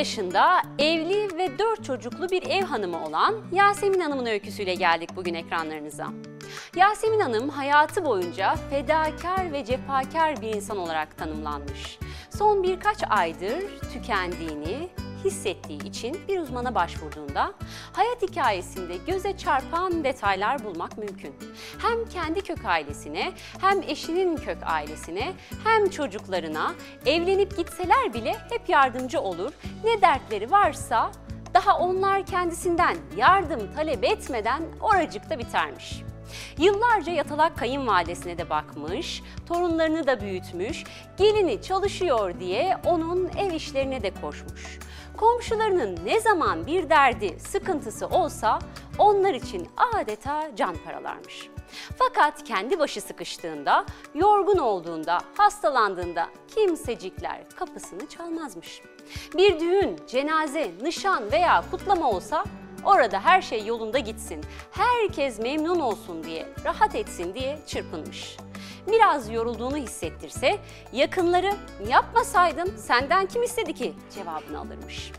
50 yaşında evli ve 4 çocuklu bir ev hanımı olan Yasemin Hanım'ın öyküsüyle geldik bugün ekranlarınıza. Yasemin Hanım hayatı boyunca fedakar ve cefakar bir insan olarak tanımlanmış. Son birkaç aydır tükendiğini, hissettiği için bir uzmana başvurduğunda hayat hikayesinde göze çarpan detaylar bulmak mümkün. Hem kendi kök ailesine, hem eşinin kök ailesine, hem çocuklarına evlenip gitseler bile hep yardımcı olur. Ne dertleri varsa daha onlar kendisinden yardım talep etmeden oracıkta bitermiş. Yıllarca yatalak kayınvalidesine de bakmış, torunlarını da büyütmüş, gelini çalışıyor diye onun ev işlerine de koşmuş. Komşularının ne zaman bir derdi, sıkıntısı olsa onlar için adeta can paralarmış. Fakat kendi başı sıkıştığında, yorgun olduğunda, hastalandığında kimsecikler kapısını çalmazmış. Bir düğün, cenaze, nişan veya kutlama olsa orada her şey yolunda gitsin, herkes memnun olsun diye, rahat etsin diye çırpınmış. Biraz yorulduğunu hissettirse yakınları yapmasaydın senden kim istedi ki cevabını alırmış.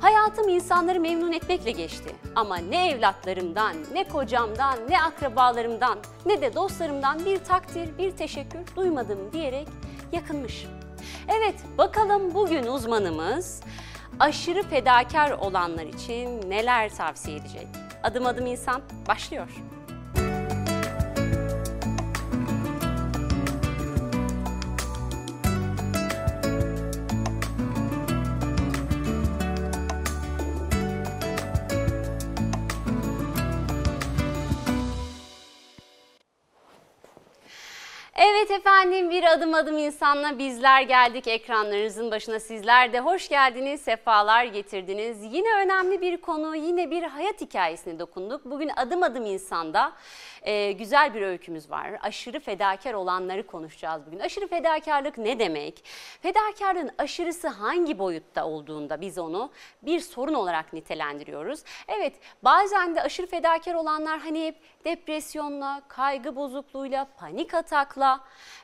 Hayatım insanları memnun etmekle geçti ama ne evlatlarımdan, ne kocamdan, ne akrabalarımdan, ne de dostlarımdan bir takdir, bir teşekkür duymadım diyerek yakınmış. Evet bakalım bugün uzmanımız aşırı fedakar olanlar için neler tavsiye edecek? Adım adım insan başlıyor. Efendim bir adım adım insanla bizler geldik ekranlarınızın başına sizler de hoş geldiniz, sefalar getirdiniz. Yine önemli bir konu, yine bir hayat hikayesine dokunduk. Bugün adım adım insanda e, güzel bir öykümüz var. Aşırı fedakar olanları konuşacağız bugün. Aşırı fedakarlık ne demek? Fedakarlığın aşırısı hangi boyutta olduğunda biz onu bir sorun olarak nitelendiriyoruz. Evet bazen de aşırı fedakar olanlar hani hep depresyonla, kaygı bozukluğuyla, panik atakla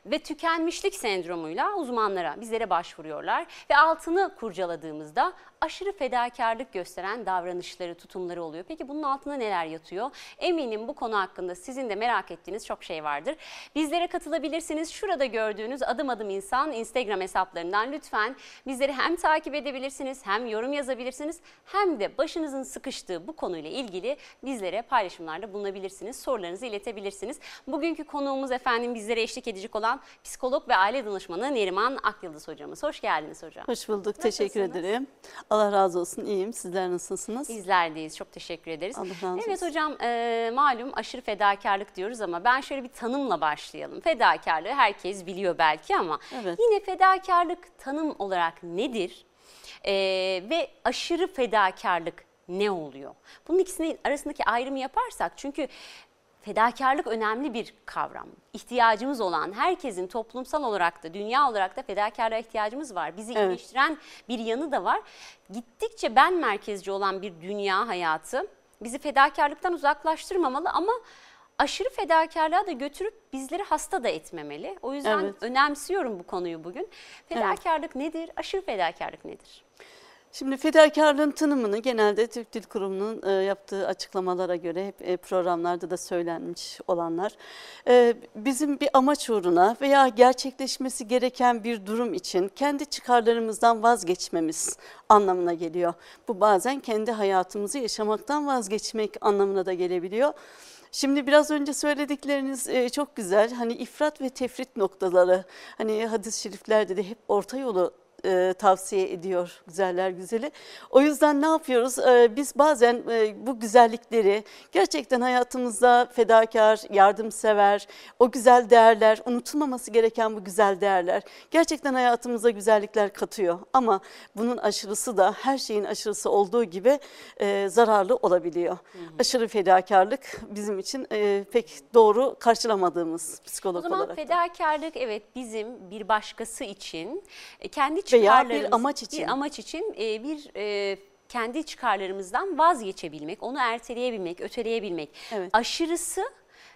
ve tükenmişlik sendromuyla uzmanlara, bizlere başvuruyorlar. Ve altını kurcaladığımızda aşırı fedakarlık gösteren davranışları, tutumları oluyor. Peki bunun altında neler yatıyor? Eminim bu konu hakkında sizin de merak ettiğiniz çok şey vardır. Bizlere katılabilirsiniz. Şurada gördüğünüz adım adım insan Instagram hesaplarından lütfen bizleri hem takip edebilirsiniz, hem yorum yazabilirsiniz, hem de başınızın sıkıştığı bu konuyla ilgili bizlere paylaşımlarda bulunabilirsiniz. Sorularınızı iletebilirsiniz. Bugünkü konuğumuz efendim bizlere eşlik edecek olan psikolog ve aile danışmanı Neriman Akyıldız hocamız. Hoş geldiniz hocam. Hoş bulduk. Teşekkür ederim. Allah razı olsun. İyiyim. Sizler nasılsınız? Bizlerdeyiz. Çok teşekkür ederiz. Allah razı olsun. Evet hocam e, malum aşırı fedakarlık diyoruz ama ben şöyle bir tanımla başlayalım. Fedakarlığı herkes biliyor belki ama Evet. yine fedakarlık tanım olarak nedir? E, ve aşırı fedakarlık ne oluyor? Bunun ikisinin arasındaki ayrımı yaparsak çünkü fedakarlık önemli bir kavram. İhtiyacımız olan herkesin toplumsal olarak da dünya olarak da fedakarlığa ihtiyacımız var. Bizi Evet. iyileştiren bir yanı da var. Gittikçe ben merkezci olan bir dünya hayatı bizi fedakarlıktan uzaklaştırmamalı ama aşırı fedakarlığa da götürüp bizleri hasta da etmemeli. O yüzden Evet. önemsiyorum bu konuyu bugün. Fedakarlık nedir? Aşırı fedakarlık nedir? Şimdi fedakarlığın tanımını genelde Türk Dil Kurumu'nun e, yaptığı açıklamalara göre hep e, programlarda da söylenmiş olanlar. e, bizim bir amaç uğruna veya gerçekleşmesi gereken bir durum için kendi çıkarlarımızdan vazgeçmemiz anlamına geliyor. Bu bazen kendi hayatımızı yaşamaktan vazgeçmek anlamına da gelebiliyor. Şimdi biraz önce söyledikleriniz e, çok güzel. Hani ifrat ve tefrit noktaları, hani hadis-i şeriflerde de hep orta yolu e, tavsiye ediyor güzeller güzeli. O yüzden ne yapıyoruz? E, biz bazen e, bu güzellikleri gerçekten hayatımızda fedakar, yardımsever, o güzel değerler, unutulmaması gereken bu güzel değerler gerçekten hayatımıza güzellikler katıyor. Ama bunun aşırısı da her şeyin aşırısı olduğu gibi e, zararlı olabiliyor. Aşırı fedakarlık bizim için e, pek doğru karşılamadığımız psikolog O zaman olarak. da. fedakarlık evet bizim bir başkası için e, kendi Veya bir amaç için. bir amaç için e, bir e, kendi çıkarlarımızdan vazgeçebilmek, onu erteleyebilmek, öteleyebilmek. Evet. Aşırısı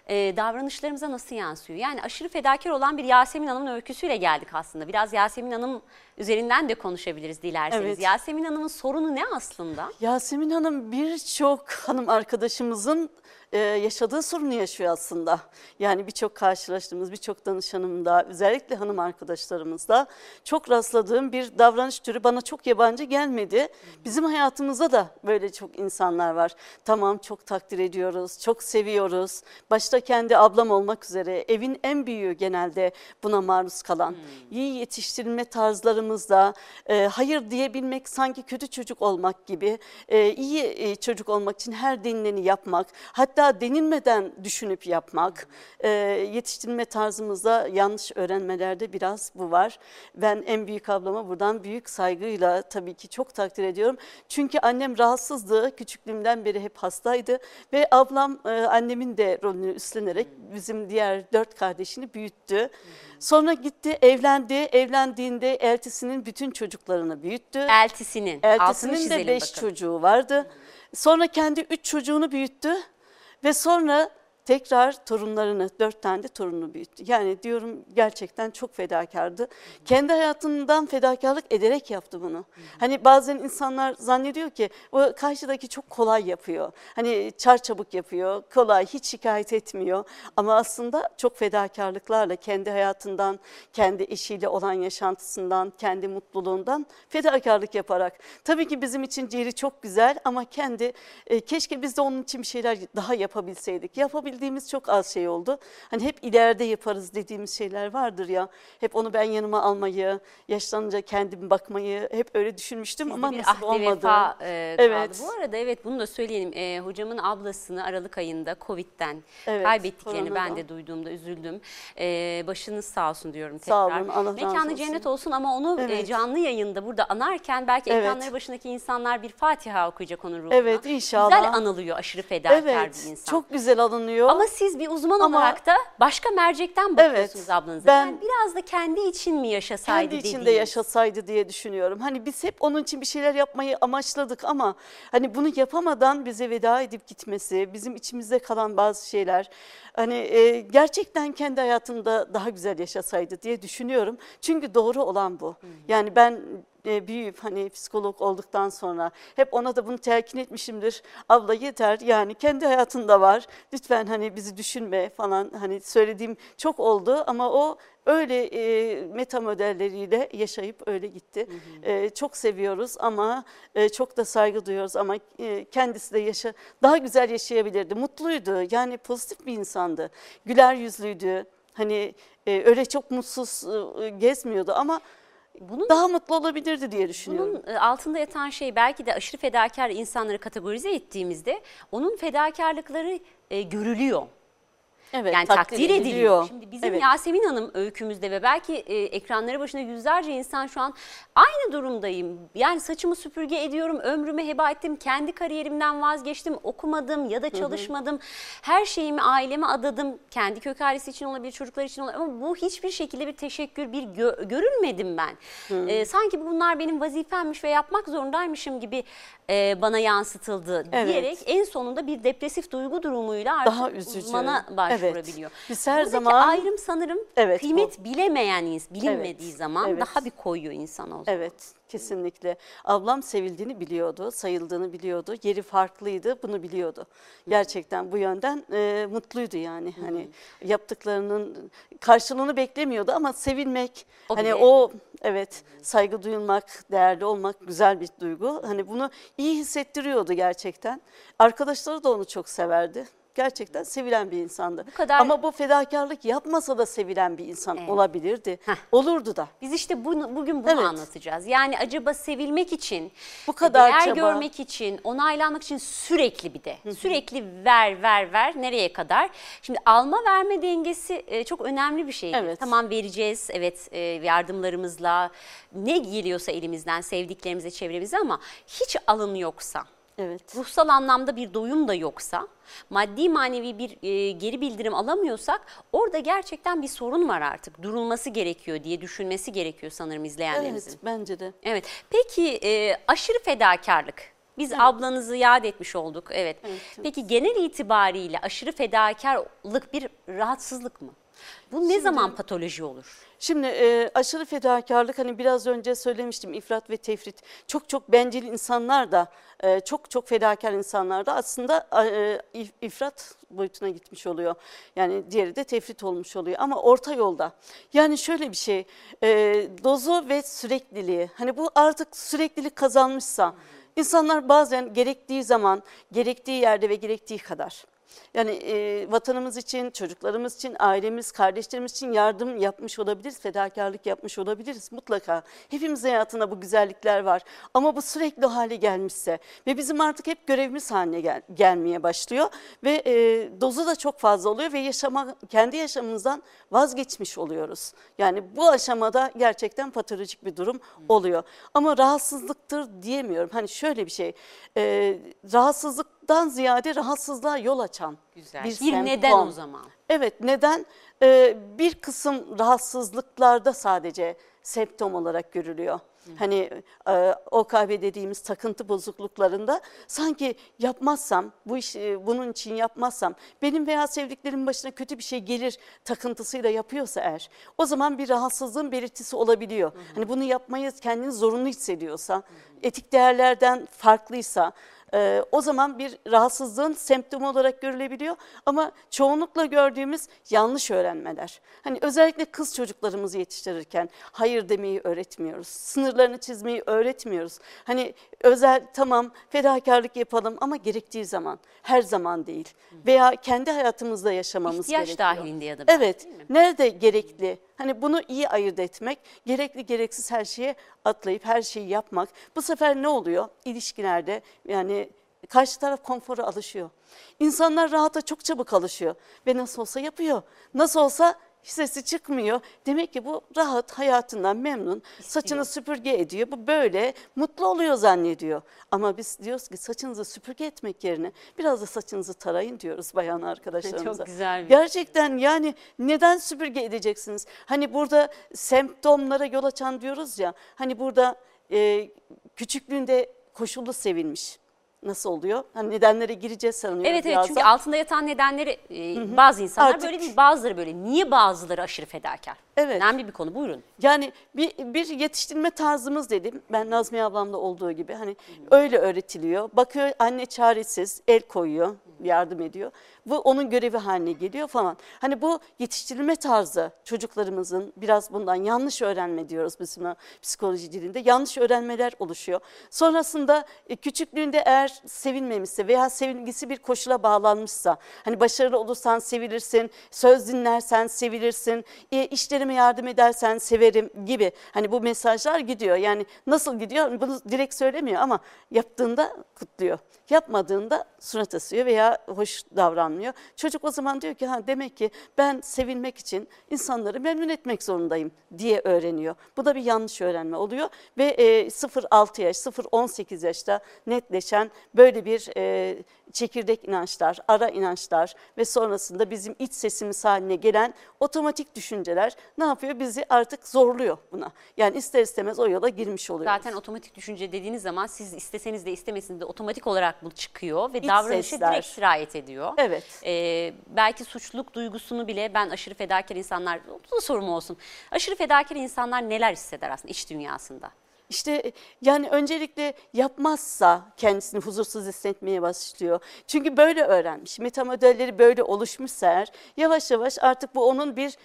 e, davranışlarımıza nasıl yansıyor? Yani aşırı fedakar olan bir Yasemin Hanım'ın öyküsüyle geldik aslında. Biraz Yasemin Hanım üzerinden de konuşabiliriz dilerseniz. Evet. Yasemin Hanım'ın sorunu ne aslında? Yasemin Hanım birçok hanım arkadaşımızın e, yaşadığı sorunu yaşıyor aslında. Yani birçok karşılaştığımız, birçok danışanımda, özellikle hanım arkadaşlarımızda çok rastladığım bir davranış türü bana çok yabancı gelmedi. Bizim hayatımızda da böyle çok insanlar var. Tamam çok takdir ediyoruz, çok seviyoruz. Başta kendi ablam olmak üzere evin en büyüğü genelde buna maruz kalan. İyi yetiştirilme tarzlarımızda e, hayır diyebilmek sanki kötü çocuk olmak gibi. E, iyi e, çocuk olmak için her denileni yapmak, hatta denilmeden düşünüp yapmak. E, yetiştirilme tarzımızda yanlış öğrenmelerde biraz bu var. Ben en büyük ablama buradan büyük saygıyla tabii ki çok takdir ediyorum. Çünkü annem rahatsızdı, küçüklüğümden beri hep hastaydı ve ablam e, annemin de rolünü üstlenerek bizim diğer dört kardeşini büyüttü. Sonra gitti evlendi, evlendiğinde eltisinin bütün çocuklarını büyüttü. Eltisinin. Eltisinin de beş bakın. çocuğu vardı. Sonra kendi üç çocuğunu büyüttü ve sonra tekrar torunlarını, dört tane de torununu büyüttü. Yani diyorum gerçekten çok fedakardı. Kendi hayatından fedakarlık ederek yaptı bunu. Hani bazen insanlar zannediyor ki o karşıdaki çok kolay yapıyor. Hani çarçabuk yapıyor, kolay, hiç şikayet etmiyor. Ama aslında çok fedakarlıklarla kendi hayatından, kendi eşiyle olan yaşantısından, kendi mutluluğundan fedakarlık yaparak. Tabii ki bizim için ciğeri çok güzel ama kendi e, keşke biz de onun için bir şeyler daha yapabilseydik. Yapabildiğimiz çok az şey oldu. Hani hep ileride yaparız dediğimiz şeyler vardır ya. Hep onu ben yanıma almayı, yaşlanınca kendim bakmayı hep öyle düşünmüştüm Sizde ama ahde olmadı. vefa e, Evet. kaldı. Bu arada evet bunu da söyleyelim. E, hocamın ablasını Aralık ayında Covid'den Evet, kaybettiklerini ben koronadan. de duyduğumda üzüldüm. E, başınız sağ olsun diyorum tekrar. Sağ olun, Allah razı Mekanı olsun. cennet olsun ama onu e, Evet. canlı yayında burada anarken belki Evet. ekranları başındaki insanlar bir Fatiha okuyacak onun ruhuna. Evet, inşallah. Güzel anılıyor aşırı fedakar Evet, bir insan. çok güzel alınıyor. Ama siz bir uzman Ama- olarak da başka mercekten bakıyorsunuz Evet, ablanıza. ben- yani biraz da kendi için mi yaşasaydı kendi içinde dediğiniz. yaşasaydı diye düşünüyorum. Hani biz hep onun için bir şeyler yapmayı amaçladık ama hani bunu yapamadan bize veda edip gitmesi, bizim içimizde kalan bazı şeyler hani e, gerçekten kendi hayatında daha güzel yaşasaydı diye düşünüyorum. Çünkü doğru olan bu. Yani ben e, büyüyüp hani psikolog olduktan sonra hep ona da bunu telkin etmişimdir. Abla yeter yani kendi hayatında var. Lütfen hani bizi düşünme falan hani söylediğim çok oldu ama o öyle e, meta modelleriyle yaşayıp öyle gitti. E, çok seviyoruz ama e, çok da saygı duyuyoruz ama e, kendisi de yaşa daha güzel yaşayabilirdi. Mutluydu. Yani pozitif bir insandı. Güler yüzlüydü. Hani e, öyle çok mutsuz e, gezmiyordu ama Bunun daha mutlu olabilirdi diye düşünüyorum. Bunun e, altında yatan şey belki de aşırı fedakar insanları kategorize ettiğimizde onun fedakarlıkları e, görülüyor. Evet, Yani takdir, ediliyor. Şimdi bizim Evet. Yasemin Hanım öykümüzde ve belki e, ekranları başında yüzlerce insan şu an aynı durumdayım. Yani saçımı süpürge ediyorum, ömrümü heba ettim, kendi kariyerimden vazgeçtim, okumadım ya da çalışmadım. Her şeyimi aileme adadım. Kendi kök ailesi için olabilir, çocuklar için olabilir ama bu hiçbir şekilde bir teşekkür, bir gö- görülmedim ben. E, sanki bunlar benim vazifemmiş ve yapmak zorundaymışım gibi e, bana yansıtıldı Evet. diyerek en sonunda bir depresif duygu durumuyla artık Daha üzücü. uzmana başvurabiliyor. Evet. Biz her Buradaki zaman- ayrım sanırım Evet, kıymet bilemeyen, ins- bilinmediği Evet, zaman evet. daha bir koyuyor insan o zaman. Evet, kesinlikle. Ablam sevildiğini biliyordu, sayıldığını biliyordu, yeri farklıydı, bunu biliyordu. Gerçekten bu yönden e, mutluydu yani. Hani yaptıklarının karşılığını beklemiyordu ama sevilmek, O hani bile- o evet saygı duyulmak, değerli olmak güzel bir duygu. Hani bunu iyi hissettiriyordu gerçekten. Arkadaşları da onu çok severdi. Gerçekten sevilen bir insandı. Bu kadar- Ama bu fedakarlık yapmasa da sevilen bir insan Evet. olabilirdi. Heh. Olurdu da. Biz işte bunu, bugün bunu Evet. anlatacağız. Yani acaba sevilmek için, Bu kadar değer çaba. görmek için, onaylanmak için sürekli bir de. Sürekli ver ver ver nereye kadar? Şimdi alma verme dengesi e, çok önemli bir şey. Evet. Tamam vereceğiz evet e, yardımlarımızla ne geliyorsa elimizden sevdiklerimize çevremize ama hiç alım yoksa Evet. ruhsal anlamda bir doyum da yoksa, maddi manevi bir e, geri bildirim alamıyorsak orada gerçekten bir sorun var artık. Durulması gerekiyor diye düşünmesi gerekiyor sanırım izleyenlerimizin. Evet, bence de. Evet. Peki e, aşırı fedakarlık Biz ablanızı yad etmiş olduk. Evet. Evet, Peki genel itibariyle aşırı fedakarlık bir rahatsızlık mı? Bu ne zaman patoloji olur? Şimdi e, aşırı fedakarlık hani biraz önce söylemiştim ifrat ve tefrit. Çok çok bencil insanlar da e, çok çok fedakar insanlar da aslında e, if- ifrat boyutuna gitmiş oluyor. Yani diğeri de tefrit olmuş oluyor ama orta yolda. Yani şöyle bir şey e, dozu ve sürekliliği hani bu artık süreklilik kazanmışsa insanlar bazen gerektiği zaman gerektiği yerde ve gerektiği kadar yani e, vatanımız için, çocuklarımız için, ailemiz, kardeşlerimiz için yardım yapmış olabiliriz, fedakarlık yapmış olabiliriz mutlaka. Hepimiz hayatında bu güzellikler var ama bu sürekli hale gelmişse ve bizim artık hep görevimiz haline gel- gelmeye başlıyor ve e, dozu da çok fazla oluyor ve yaşama kendi yaşamımızdan vazgeçmiş oluyoruz. Yani bu aşamada gerçekten patolojik bir durum oluyor. Ama rahatsızlıktır diyemiyorum. Hani şöyle bir şey, e, rahatsızlıktan ziyade rahatsızlığa yol açan Güzel. bir, Bir, neden o zaman. Evet neden? Ee, bir kısım rahatsızlıklarda sadece semptom olarak görülüyor. Hani e, OKB dediğimiz takıntı bozukluklarında sanki yapmazsam, bu iş e, bunun için yapmazsam, benim veya sevdiklerimin başına kötü bir şey gelir takıntısıyla yapıyorsa eğer, o zaman bir rahatsızlığın belirtisi olabiliyor. Hani bunu yapmayı kendini zorunlu hissediyorsa, etik değerlerden farklıysa, ee, o zaman bir rahatsızlığın semptomu olarak görülebiliyor ama çoğunlukla gördüğümüz yanlış öğrenmeler. Hani özellikle kız çocuklarımızı yetiştirirken hayır demeyi öğretmiyoruz. Sınırlarını çizmeyi öğretmiyoruz. Hani özel tamam fedakarlık yapalım ama gerektiği zaman her zaman değil. Veya kendi hayatımızda yaşamamız İhtiyaç gerekiyor. dahilinde ya da Evet. Nerede gerekli? Hani bunu iyi ayırt etmek, gerekli gereksiz her şeye atlayıp her şeyi yapmak. Bu sefer ne oluyor? İlişkilerde yani karşı taraf konfora alışıyor. İnsanlar rahata çok çabuk alışıyor ve nasıl olsa yapıyor. Nasıl olsa sesi çıkmıyor. Demek ki bu rahat hayatından memnun. Saçını süpürge ediyor. Bu böyle mutlu oluyor zannediyor. Ama biz diyoruz ki saçınızı süpürge etmek yerine biraz da saçınızı tarayın diyoruz bayan arkadaşlarımıza. Çok güzel bir- Gerçekten yani neden süpürge edeceksiniz? Hani burada semptomlara yol açan diyoruz ya. Hani burada e, küçüklüğünde koşullu sevilmiş. Nasıl oluyor? Hani nedenlere gireceğiz sanıyorum Evet evet birazdan. çünkü altında yatan nedenleri e, bazı insanlar Artık- böyle değil bazıları böyle. Niye bazıları aşırı fedakar? Evet. Önemli bir konu buyurun. Yani bir, bir yetiştirme tarzımız dedim. Ben Nazmiye ablamda olduğu gibi hani öyle öğretiliyor. Bakıyor anne çaresiz el koyuyor, yardım ediyor. Bu onun görevi haline geliyor falan. Hani bu yetiştirilme tarzı çocuklarımızın biraz bundan yanlış öğrenme diyoruz biz buna psikoloji dilinde. Yanlış öğrenmeler oluşuyor. Sonrasında e, küçüklüğünde eğer sevilmemişse veya sevgisi bir koşula bağlanmışsa hani başarılı olursan sevilirsin, söz dinlersen sevilirsin, e, işlerime yardım edersen severim gibi hani bu mesajlar gidiyor. Yani nasıl gidiyor bunu direkt söylemiyor ama yaptığında kutluyor. Yapmadığında surat asıyor veya hoş davranmıyor. Çocuk o zaman diyor ki ha demek ki ben sevilmek için insanları memnun etmek zorundayım diye öğreniyor. Bu da bir yanlış öğrenme oluyor ve e, 0-6 yaş, 0-18 yaşta netleşen böyle bir e, çekirdek inançlar, ara inançlar ve sonrasında bizim iç sesimiz haline gelen otomatik düşünceler ne yapıyor? Bizi artık zorluyor buna. Yani ister istemez o yola girmiş oluyoruz. Zaten otomatik düşünce dediğiniz zaman siz isteseniz de istemeseniz de otomatik olarak bu çıkıyor ve İç davranışa sesler. direkt sirayet ediyor. Evet. Ee, belki suçluluk duygusunu bile ben aşırı fedakar insanlar, bu da sorum olsun. Aşırı fedakar insanlar neler hisseder aslında iç dünyasında? İşte yani öncelikle yapmazsa kendisini huzursuz hissetmeye başlıyor. Çünkü böyle öğrenmiş. Meta modelleri böyle oluşmuşsa eğer yavaş yavaş artık bu onun bir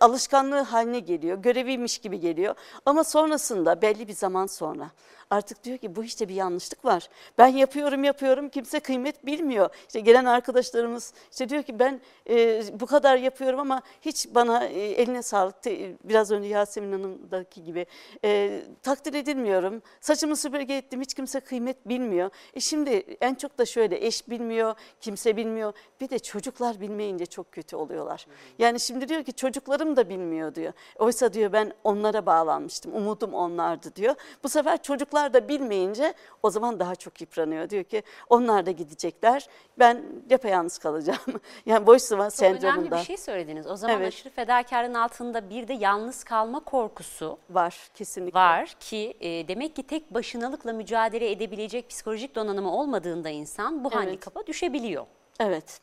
alışkanlığı haline geliyor. Göreviymiş gibi geliyor. Ama sonrasında belli bir zaman sonra artık diyor ki bu işte bir yanlışlık var. Ben yapıyorum yapıyorum kimse kıymet bilmiyor. İşte gelen arkadaşlarımız işte diyor ki ben e, bu kadar yapıyorum ama hiç bana e, eline sağlık te- biraz önce Yasemin Hanım'daki gibi e, takdir edilmiyorum. Saçımı süpürge ettim hiç kimse kıymet bilmiyor. E şimdi en çok da şöyle eş bilmiyor, kimse bilmiyor. Bir de çocuklar bilmeyince çok kötü oluyorlar. Yani şimdi diyor ki çocuklarım da bilmiyor diyor. Oysa diyor ben onlara bağlanmıştım. Umudum onlardı diyor. Bu sefer çocuklar onlar da bilmeyince o zaman daha çok yıpranıyor. Diyor ki onlar da gidecekler. Ben yapayalnız kalacağım. yani boş zaman Çok önemli sendromunda bir şey söylediniz. O zaman Evet. aşırı fedakarlığın altında bir de yalnız kalma korkusu var kesinlikle. var ki e, demek ki tek başınalıkla mücadele edebilecek psikolojik donanımı olmadığında insan bu Evet. handikapa düşebiliyor. Evet.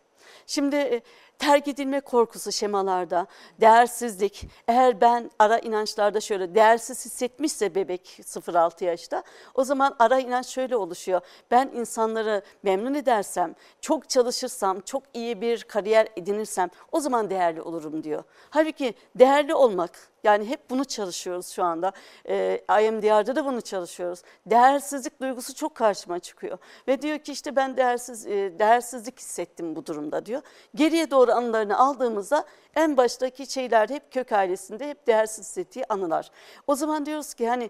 Şimdi e, terk edilme korkusu şemalarda, değersizlik. Eğer ben ara inançlarda şöyle değersiz hissetmişse bebek 0-6 yaşta o zaman ara inanç şöyle oluşuyor. Ben insanları memnun edersem, çok çalışırsam, çok iyi bir kariyer edinirsem o zaman değerli olurum diyor. Halbuki değerli olmak yani hep bunu çalışıyoruz şu anda. Ee, IMDR'da da bunu çalışıyoruz. Değersizlik duygusu çok karşıma çıkıyor. Ve diyor ki işte ben değersiz e, değersizlik hissettim bu durumda diyor. Geriye doğru anılarını aldığımızda en baştaki şeyler hep kök ailesinde hep değersiz hissettiği anılar. O zaman diyoruz ki hani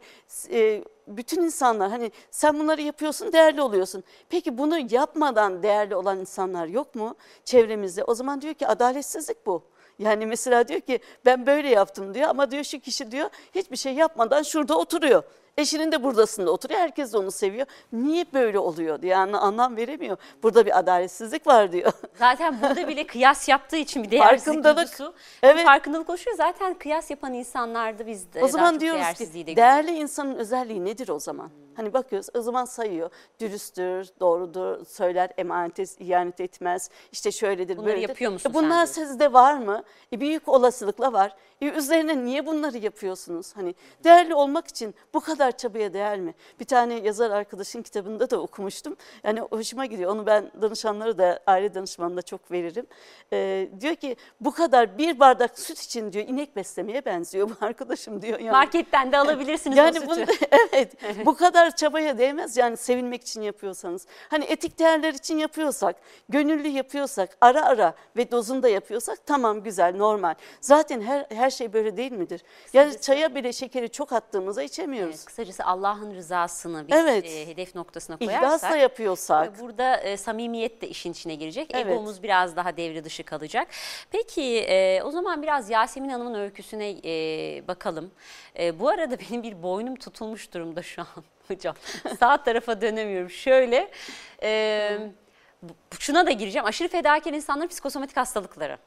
e, bütün insanlar hani sen bunları yapıyorsun değerli oluyorsun. Peki bunu yapmadan değerli olan insanlar yok mu çevremizde? O zaman diyor ki adaletsizlik bu. Yani mesela diyor ki ben böyle yaptım diyor ama diyor şu kişi diyor hiçbir şey yapmadan şurada oturuyor. Eşinin de buradasında oturuyor. Herkes de onu seviyor. Niye böyle oluyor diye yani anlam veremiyor. Burada bir adaletsizlik var diyor. Zaten burada bile kıyas yaptığı için bir değersizlik Farkındalık. duygusu. Evet. Farkındalık oluşuyor. Zaten kıyas yapan insanlarda biz de O zaman diyoruz ki değerli insanın özelliği nedir o zaman? Hani bakıyoruz o zaman sayıyor. Dürüsttür, doğrudur, söyler, emanet et- ihanet etmez. İşte şöyledir, Bunları böyledir. yapıyor musun E sen Bunlar diyorsun. sizde var mı? E büyük olasılıkla var. E üzerine niye bunları yapıyorsunuz? Hani değerli olmak için bu kadar çabaya değer mi? Bir tane yazar arkadaşın kitabında da okumuştum. Yani hoşuma gidiyor. Onu ben danışanlara da aile danışmanına çok veririm. E, diyor ki bu kadar bir bardak süt için diyor inek beslemeye benziyor bu arkadaşım diyor. Yani. Marketten de alabilirsiniz o Yani sütü. bunu, evet bu kadar çabaya değmez yani sevilmek için yapıyorsanız. Hani etik değerler için yapıyorsak, gönüllü yapıyorsak, ara ara ve dozunda yapıyorsak tamam güzel normal. Zaten her her şey böyle değil midir? Yani çaya bile şekeri çok attığımızda içemiyoruz. Evet, kısacası Allah'ın rızasını bir Evet. e, hedef noktasına İhlasla koyarsak yapıyorsak. burada e, samimiyet de işin içine girecek. Evet. Egomuz biraz daha devre dışı kalacak. Peki e, o zaman biraz Yasemin Hanım'ın öyküsüne e, bakalım. E, bu arada benim bir boynum tutulmuş durumda şu an hocam. Sağ tarafa dönemiyorum. Şöyle e, şuna da gireceğim. Aşırı fedakar insanların psikosomatik hastalıkları.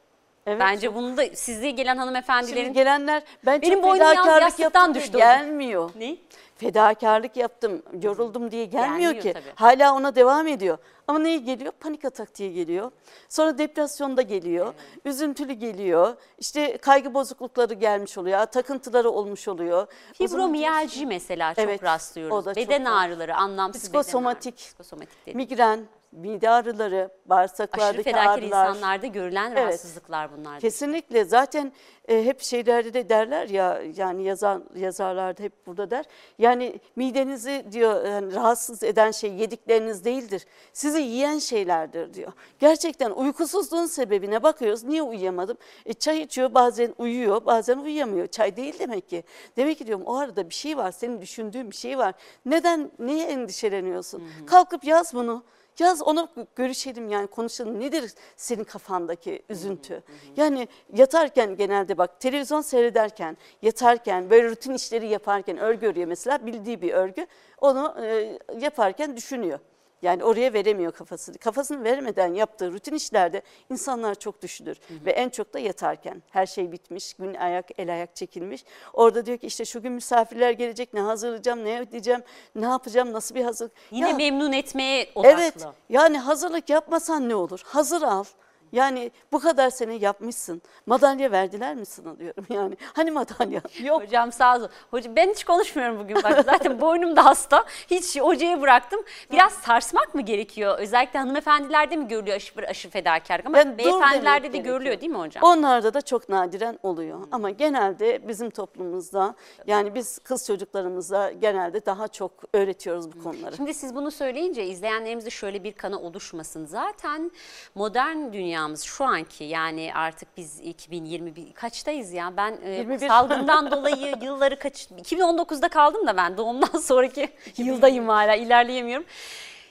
Evet. Bence bunu da sizliğe gelen hanımefendilerin... Şimdi gelenler ben Benim çok boynum yalnız fedakarlık yastıktan yaptım diye düştü gelmiyor. Ne? Fedakarlık yaptım, yoruldum diye gelmiyor Gelmiyor ki. tabii. Hala ona devam ediyor. Ama neye geliyor? Panik atak diye geliyor. Sonra depresyonda geliyor. Üzüntülü geliyor. İşte kaygı bozuklukları gelmiş oluyor. Takıntıları olmuş oluyor. O zaman Fibromiyalji mesela çok Evet, rastlıyoruz. o da çok beden var. ağrıları, anlamsız beden ağrıları. Psikosomatik migren, mide ağrıları, Aşırı bağırsaklardaki fedakar ağrılar. insanlarda görülen Evet. rahatsızlıklar bunlar. Kesinlikle zaten e, hep şeylerde de derler ya yani yazar yazarlarda hep burada der. Yani midenizi diyor yani rahatsız eden şey yedikleriniz değildir. Sizi yiyen şeylerdir diyor. Gerçekten uykusuzluğun sebebine bakıyoruz. Niye uyuyamadım? E, çay içiyor bazen uyuyor bazen uyuyamıyor. Çay değil demek ki. Demek ki diyorum o arada bir şey var. Senin düşündüğün bir şey var. Neden niye endişeleniyorsun? Kalkıp yaz bunu. Yaz onu görüşelim yani konuşalım. Nedir senin kafandaki üzüntü? Yani yatarken genelde bak televizyon seyrederken, yatarken, böyle rutin işleri yaparken örgü örüyor mesela bildiği bir örgü. Onu e, yaparken düşünüyor. Yani oraya veremiyor kafasını. Kafasını vermeden yaptığı rutin işlerde insanlar çok düşünür. Ve en çok da yatarken. Her şey bitmiş, gün ayak, el ayak çekilmiş. Orada diyor ki işte şu gün misafirler gelecek, ne hazırlayacağım, ne ödeyeceğim, ne yapacağım, nasıl bir hazırlık. Yine Ya- memnun etmeye odaklı. Evet yani hazırlık yapmasan ne olur? Hazır al. Yani bu kadar sene yapmışsın. Madalya verdiler mi sana diyorum yani. Hani madalya? Yok. Hocam sağ olun. Hocam ben hiç konuşmuyorum bugün bak zaten boynum da hasta. Hiç hocaya bıraktım. Biraz sarsmak mı gerekiyor? Özellikle hanımefendilerde mi görülüyor aşırı, aşırı fedakarlık ama Ben beyefendilerde de görülüyor gerekiyor. değil mi hocam? Onlarda da çok nadiren oluyor. Ama genelde bizim toplumumuzda yani biz kız çocuklarımıza genelde daha çok öğretiyoruz bu konuları. Şimdi siz bunu söyleyince izleyenlerimizde şöyle bir kanı oluşmasın. Zaten modern dünyamız şu anki yani artık biz 2020 kaçtayız ya ben e, 21. salgından dolayı yılları kaç 2019'da kaldım da ben doğumdan sonraki yıldayım hala ilerleyemiyorum.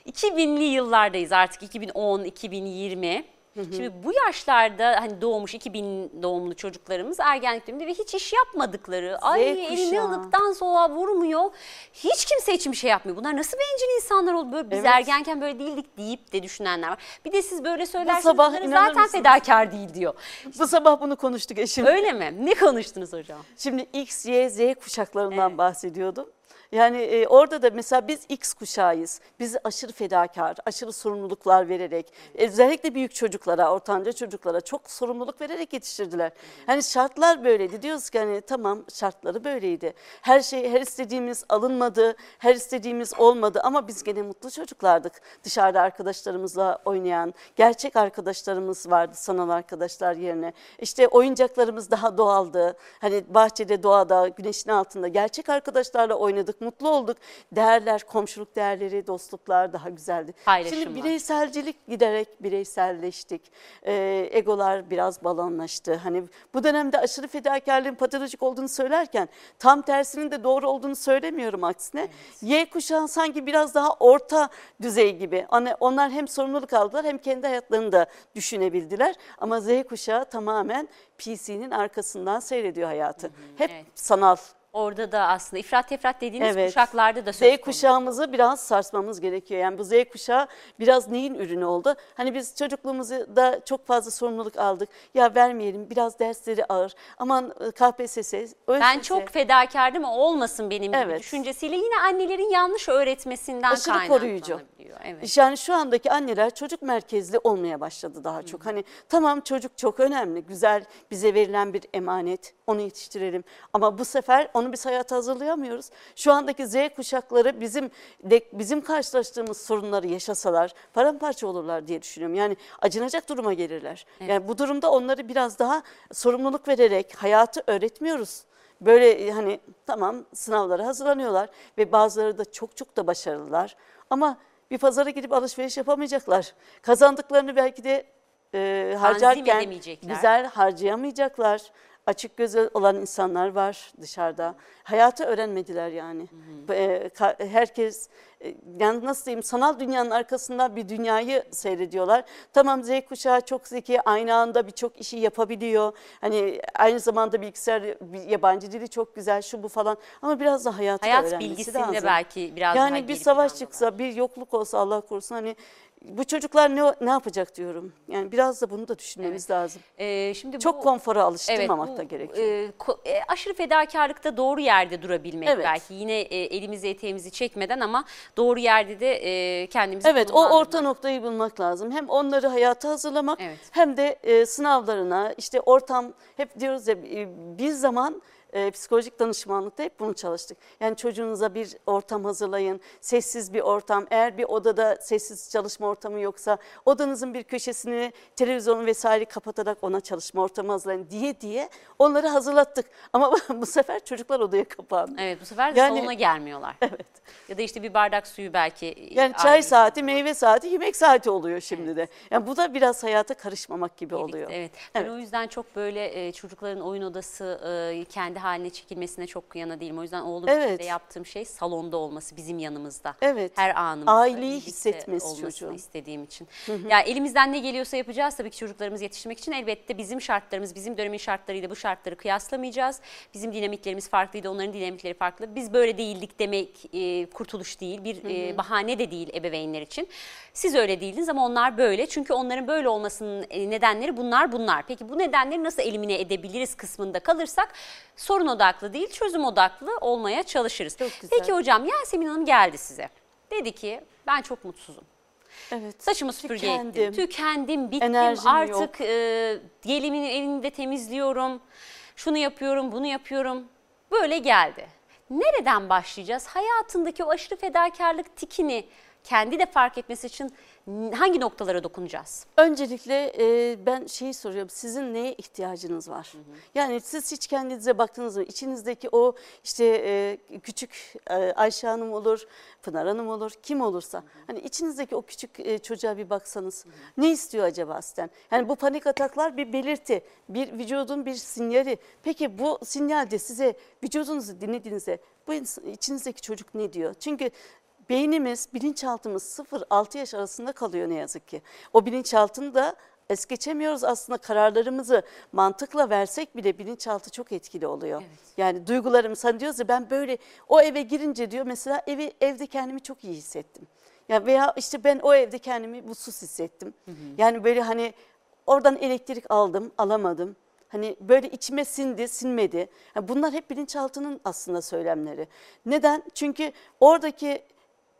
2000'li yıllardayız artık 2010 2020 Şimdi bu yaşlarda hani doğmuş 2000 doğumlu çocuklarımız ergenlik döneminde ve hiç iş yapmadıkları, ay elini kuşağı. ılıktan soğuğa vurmuyor. Hiç kimse için bir şey yapmıyor. Bunlar nasıl bencil insanlar oldu? Böyle biz Evet. ergenken böyle değildik deyip de düşünenler var. Bir de siz böyle söylerseniz sabah bunların inanır zaten mısınız? fedakar değil diyor. Bu sabah bunu konuştuk eşimle. Öyle mi? Ne konuştunuz hocam? Şimdi X, Y, Z kuşaklarından Evet. bahsediyordum. Yani e, orada da mesela biz X kuşağıyız. Biz aşırı fedakar, aşırı sorumluluklar vererek, özellikle büyük çocuklara, ortanca çocuklara çok sorumluluk vererek yetiştirdiler. Hani şartlar böyleydi. Diyoruz ki hani tamam şartları böyleydi. Her şey, her istediğimiz alınmadı, her istediğimiz olmadı ama biz gene mutlu çocuklardık. Dışarıda arkadaşlarımızla oynayan, gerçek arkadaşlarımız vardı sanal arkadaşlar yerine. İşte oyuncaklarımız daha doğaldı. Hani bahçede, doğada, güneşin altında gerçek arkadaşlarla oynadık, mutlu olduk. Değerler, komşuluk değerleri, dostluklar daha güzeldi. Şimdi bireyselcilik giderek bireyselleştik. Ee, egolar biraz balonlaştı. Hani bu dönemde aşırı fedakarlığın patolojik olduğunu söylerken tam tersinin de doğru olduğunu söylemiyorum aksine. Y kuşağı sanki biraz daha orta düzey gibi. Hani onlar hem sorumluluk aldılar hem kendi hayatlarını da düşünebildiler. Ama Z kuşağı tamamen PC'nin arkasından seyrediyor hayatı. Hep evet. sanal. Orada da aslında ifrat tefrat dediğiniz Evet. kuşaklarda da Z söz konusu. kuşağımızı biraz sarsmamız gerekiyor. Yani bu Z kuşağı biraz neyin ürünü oldu? Hani biz çocukluğumuzu da çok fazla sorumluluk aldık. Ya vermeyelim biraz dersleri ağır. Aman e, KPSS, Ben ÖSS. çok fedakardım olmasın benim gibi Evet. düşüncesiyle yine annelerin yanlış öğretmesinden Aşırı koruyucu. Evet. Yani şu andaki anneler çocuk merkezli olmaya başladı daha çok. Hani tamam çocuk çok önemli, güzel bize verilen bir emanet, onu yetiştirelim. Ama bu sefer onu biz hayata hazırlayamıyoruz. Şu andaki Z kuşakları bizim de, bizim karşılaştığımız sorunları yaşasalar paramparça olurlar diye düşünüyorum. Yani acınacak duruma gelirler. Yani bu durumda onları biraz daha sorumluluk vererek hayatı öğretmiyoruz. Böyle e, hani tamam sınavlara hazırlanıyorlar ve bazıları da çok çok da başarılılar. Ama bir pazara gidip alışveriş yapamayacaklar. Kazandıklarını belki de e, harcarken güzel harcayamayacaklar. Açık gözü olan insanlar var dışarıda. Hayatı öğrenmediler yani. E, ka- herkes e, yani nasıl diyeyim sanal dünyanın arkasında bir dünyayı seyrediyorlar. Tamam Z kuşağı çok zeki aynı anda birçok işi yapabiliyor. Hani aynı zamanda bilgisayar bir yabancı dili çok güzel şu bu falan ama biraz da hayatı Hayat öğrenmesi bilgisinde lazım. belki biraz daha Yani bir geri savaş çıksa, bir yokluk olsa Allah korusun hani bu çocuklar ne ne yapacak diyorum. Yani biraz da bunu da düşünmemiz lazım. Ee, şimdi Çok bu, konfora alıştırmamak bu, da gerekiyor. e, ko- e, aşırı fedakarlıkta doğru yerde durabilmek Evet. belki. Yine e, elimizi eteğimizi çekmeden ama doğru yerde de e, kendimizi Evet o orta noktayı bulmak lazım. Hem onları hayata hazırlamak Evet. hem de e, sınavlarına işte ortam hep diyoruz ya e, bir zaman e, psikolojik danışmanlıkta hep bunu çalıştık. Yani çocuğunuza bir ortam hazırlayın, sessiz bir ortam. Eğer bir odada sessiz çalışma ortamı yoksa odanızın bir köşesini televizyonu vesaire kapatarak ona çalışma ortamı hazırlayın diye diye onları hazırlattık. Ama bu sefer çocuklar odaya kapandı. Evet bu sefer de Yani- salona gelmiyorlar. Evet. Ya da işte bir bardak suyu belki. Yani çay saati, meyve saati, yemek saati oluyor şimdi de. Yani bu da biraz hayata karışmamak gibi Birlikte, oluyor. Evet. Ben Evet. o yüzden çok böyle e, çocukların oyun odası e, kendi haline çekilmesine çok yana değilim. O yüzden oğlum için Evet. de yaptığım şey salonda olması bizim yanımızda. Evet. Her anımızda. Aileyi hissetmesi çocuğun. istediğim için. Yani elimizden ne geliyorsa yapacağız tabii ki çocuklarımızı yetiştirmek için. Elbette bizim şartlarımız, bizim dönemin şartlarıyla bu şartları kıyaslamayacağız. Bizim dinamiklerimiz farklıydı, onların dinamikleri farklı. Biz böyle değildik demek e, kurtuluş değil, bir e, bahane de değil ebeveynler için. Siz öyle değildiniz ama onlar böyle. Çünkü onların böyle olmasının e, nedenleri bunlar bunlar. Peki bu nedenleri nasıl elimine edebiliriz kısmında kalırsak sorun odaklı değil, çözüm odaklı olmaya çalışırız. Çok güzel. Peki hocam Yasemin Hanım geldi size. Dedi ki ben çok mutsuzum. Evet. Saçımı süpürge ettim. Tükendim. Tükendim, bittim. Enerjim Artık e, gelimin evini de temizliyorum. Şunu yapıyorum, bunu yapıyorum. Böyle geldi. Nereden başlayacağız? Hayatındaki o aşırı fedakarlık tikini kendi de fark etmesi için hangi noktalara dokunacağız? Öncelikle e, ben şeyi soruyorum. Sizin neye ihtiyacınız var? Yani siz hiç kendinize baktınız mı? İçinizdeki o işte e, küçük e, Ayşe Hanım olur, Pınar Hanım olur, kim olursa. Hani içinizdeki o küçük e, çocuğa bir baksanız. Ne istiyor acaba sizden? Yani bu panik ataklar bir belirti, bir vücudun bir sinyali. Peki bu sinyalde size vücudunuzu dinlediğinizde bu içinizdeki çocuk ne diyor? Çünkü Beynimiz, bilinçaltımız 0-6 yaş arasında kalıyor ne yazık ki. O bilinçaltını da es geçemiyoruz aslında kararlarımızı mantıkla versek bile bilinçaltı çok etkili oluyor. Evet. Yani duygularımız hani diyoruz ya ben böyle o eve girince diyor mesela evi evde kendimi çok iyi hissettim. Ya veya işte ben o evde kendimi mutsuz hissettim. Yani böyle hani oradan elektrik aldım, alamadım. Hani böyle içime sindi, sinmedi. Yani bunlar hep bilinçaltının aslında söylemleri. Neden? Çünkü oradaki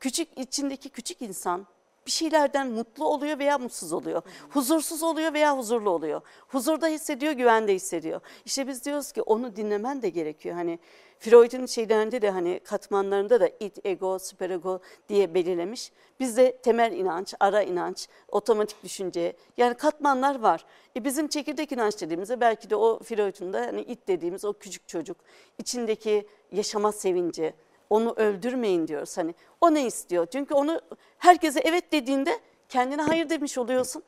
küçük içindeki küçük insan bir şeylerden mutlu oluyor veya mutsuz oluyor. Huzursuz oluyor veya huzurlu oluyor. Huzurda hissediyor, güvende hissediyor. İşte biz diyoruz ki onu dinlemen de gerekiyor. Hani Freud'un şeylerinde de hani katmanlarında da id, ego, süperego diye belirlemiş. Bizde temel inanç, ara inanç, otomatik düşünce yani katmanlar var. E bizim çekirdek inanç dediğimizde belki de o Freud'un da hani id dediğimiz o küçük çocuk içindeki yaşama sevinci, onu öldürmeyin diyoruz. Hani o ne istiyor? Çünkü onu herkese evet dediğinde kendine hayır demiş oluyorsun.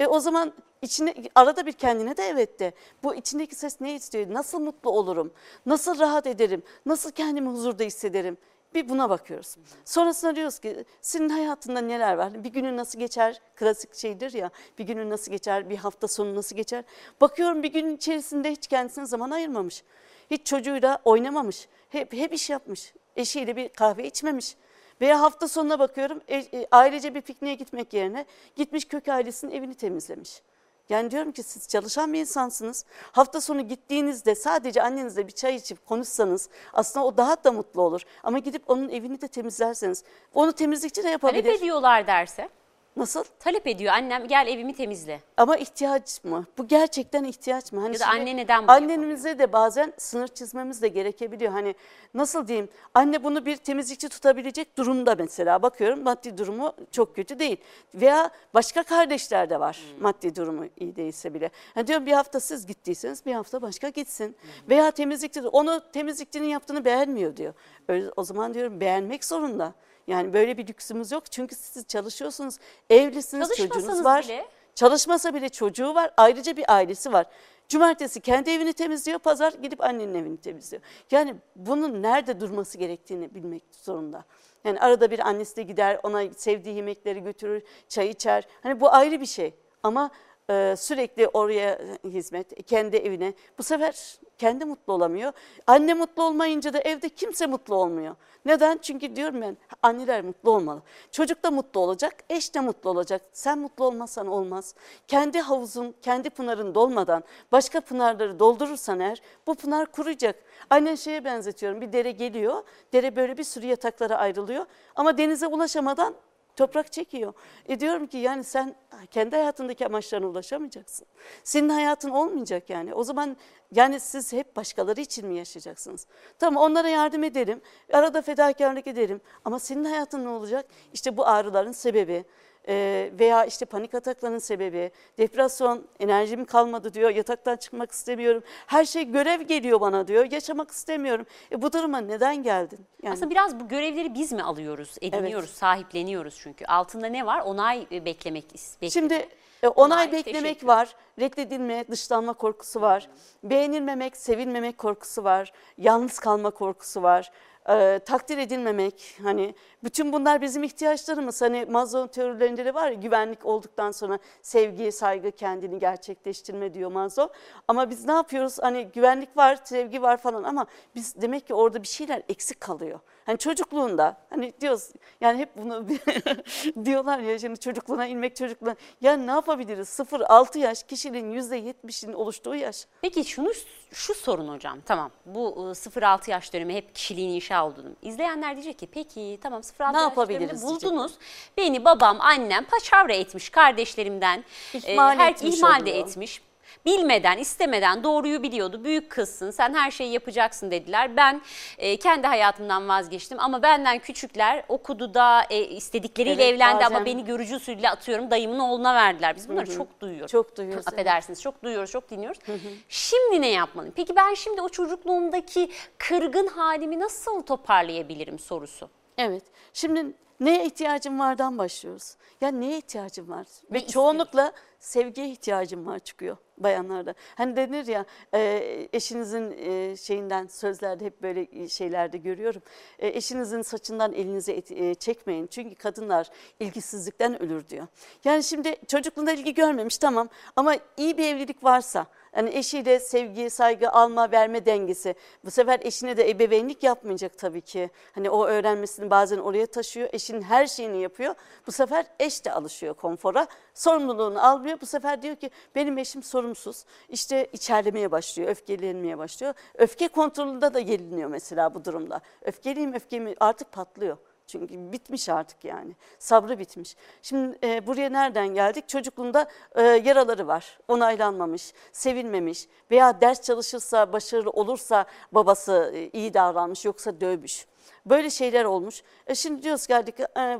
E o zaman içine arada bir kendine de evet de. Bu içindeki ses ne istiyor? Nasıl mutlu olurum? Nasıl rahat ederim? Nasıl kendimi huzurda hissederim? Bir buna bakıyoruz. Sonrasında diyoruz ki senin hayatında neler var? Bir günün nasıl geçer? Klasik şeydir ya. Bir günün nasıl geçer? Bir hafta sonu nasıl geçer? Bakıyorum bir günün içerisinde hiç kendisine zaman ayırmamış. Hiç çocuğuyla oynamamış. Hep, hep iş yapmış. Eşiyle bir kahve içmemiş. Veya hafta sonuna bakıyorum e, e, ailece bir pikniğe gitmek yerine gitmiş kök ailesinin evini temizlemiş. Yani diyorum ki siz çalışan bir insansınız. Hafta sonu gittiğinizde sadece annenizle bir çay içip konuşsanız aslında o daha da mutlu olur. Ama gidip onun evini de temizlerseniz onu temizlikçi de Talep yapabilir. ediyorlar derse. Nasıl? Talep ediyor annem gel evimi temizle. Ama ihtiyaç mı? Bu gerçekten ihtiyaç mı? Hani Ya da şimdi anne neden bunu Annemize de bazen sınır çizmemiz de gerekebiliyor. Hani nasıl diyeyim? Anne bunu bir temizlikçi tutabilecek durumda mesela. Bakıyorum maddi durumu çok kötü değil. Veya başka kardeşler de var maddi durumu iyi değilse bile. Hani diyorum bir hafta siz gittiyseniz bir hafta başka gitsin. Veya temizlikçi onu temizlikçinin yaptığını beğenmiyor diyor. Öyle, o zaman diyorum beğenmek zorunda. Yani böyle bir lüksümüz yok. Çünkü siz çalışıyorsunuz, evlisiniz, çocuğunuz var. bile. Çalışmasa bile çocuğu var, ayrıca bir ailesi var. Cumartesi kendi evini temizliyor, pazar gidip annenin evini temizliyor. Yani bunun nerede durması gerektiğini bilmek zorunda. Yani arada bir annesi de gider, ona sevdiği yemekleri götürür, çay içer. Hani bu ayrı bir şey. Ama e, sürekli oraya hizmet, kendi evine. Bu sefer kendi mutlu olamıyor. Anne mutlu olmayınca da evde kimse mutlu olmuyor. Neden? Çünkü diyorum ben anneler mutlu olmalı. Çocuk da mutlu olacak, eş de mutlu olacak. Sen mutlu olmazsan olmaz. Kendi havuzun, kendi pınarın dolmadan başka pınarları doldurursan eğer bu pınar kuruyacak. Aynen şeye benzetiyorum. Bir dere geliyor. Dere böyle bir sürü yataklara ayrılıyor. Ama denize ulaşamadan toprak çekiyor. E diyorum ki yani sen kendi hayatındaki amaçlarına ulaşamayacaksın. Senin hayatın olmayacak yani. O zaman yani siz hep başkaları için mi yaşayacaksınız? Tamam onlara yardım edelim. Arada fedakarlık edelim. Ama senin hayatın ne olacak? İşte bu ağrıların sebebi e, veya işte panik atakların sebebi, depresyon, enerjim kalmadı diyor, yataktan çıkmak istemiyorum. Her şey görev geliyor bana diyor, yaşamak istemiyorum. E bu duruma neden geldin? Yani Aslında biraz bu görevleri biz mi alıyoruz, ediniyoruz, sahipleniyoruz çünkü. Altında ne var? Onay e, beklemek. beklemek. Şimdi e, onay Onay, beklemek var, reddedilme, dışlanma korkusu var, beğenilmemek, sevilmemek korkusu var, yalnız kalma korkusu var, e, takdir edilmemek. Hani bütün bunlar bizim ihtiyaçlarımız. Hani Maslow'un teorilerinde de var ya güvenlik olduktan sonra sevgi, saygı, kendini gerçekleştirme diyor Maslow. Ama biz ne yapıyoruz? Hani güvenlik var, sevgi var falan ama biz demek ki orada bir şeyler eksik kalıyor. Hani çocukluğunda hani diyoruz yani hep bunu diyorlar ya şimdi çocukluğuna inmek çocukluğuna. Ya ne yapabiliriz? 0-6 yaş kişinin %70'inin oluştuğu yaş. Peki şunu şu sorun hocam tamam bu e, 0-6 yaş dönemi hep kişiliğin inşa olduğunu. İzleyenler diyecek ki peki tamam 0-6 Ne yaş yapabiliriz buldunuz. Beni babam annem paçavra etmiş kardeşlerimden. İhmal e, her etmiş ihmal de etmiş. Bilmeden, istemeden doğruyu biliyordu. Büyük kızsın, sen her şeyi yapacaksın dediler. Ben e, kendi hayatımdan vazgeçtim ama benden küçükler okudu da e, istedikleriyle Evet, evlendi ama bazen- beni görücü usulüyle atıyorum dayımın oğluna verdiler. Biz bunları çok duyuyoruz. Çok duyuyoruz, evet. Affedersiniz çok duyuyoruz, çok dinliyoruz. Şimdi ne yapmalıyım? Peki ben şimdi o çocukluğumdaki kırgın halimi nasıl toparlayabilirim sorusu. Evet. Şimdi neye ihtiyacım vardan başlıyoruz. Ya neye ihtiyacım var? Ve istiyorsun? çoğunlukla sevgiye ihtiyacım var çıkıyor. Bayanlarda. Hani denir ya e, eşinizin e, şeyinden sözlerde hep böyle şeylerde görüyorum. E, eşinizin saçından elinizi et- e, çekmeyin. Çünkü kadınlar ilgisizlikten ölür diyor. Yani şimdi çocukluğunda ilgi görmemiş tamam ama iyi bir evlilik varsa yani eşiyle sevgi, saygı, alma, verme dengesi. Bu sefer eşine de ebeveynlik yapmayacak tabii ki. Hani o öğrenmesini bazen oraya taşıyor. Eşinin her şeyini yapıyor. Bu sefer eş de alışıyor konfora. Sorumluluğunu almıyor. Bu sefer diyor ki benim eşim sorumsuz. İşte içerlemeye başlıyor, öfkelenmeye başlıyor. Öfke kontrolünde de geliniyor mesela bu durumda. Öfkeliyim, öfkemi artık patlıyor. Çünkü bitmiş artık yani. Sabrı bitmiş. Şimdi e, buraya nereden geldik? Çocukluğunda e, yaraları var. Onaylanmamış, sevilmemiş veya ders çalışırsa, başarılı olursa babası e, iyi davranmış yoksa dövmüş. Böyle şeyler olmuş. E şimdi diyoruz geldik e,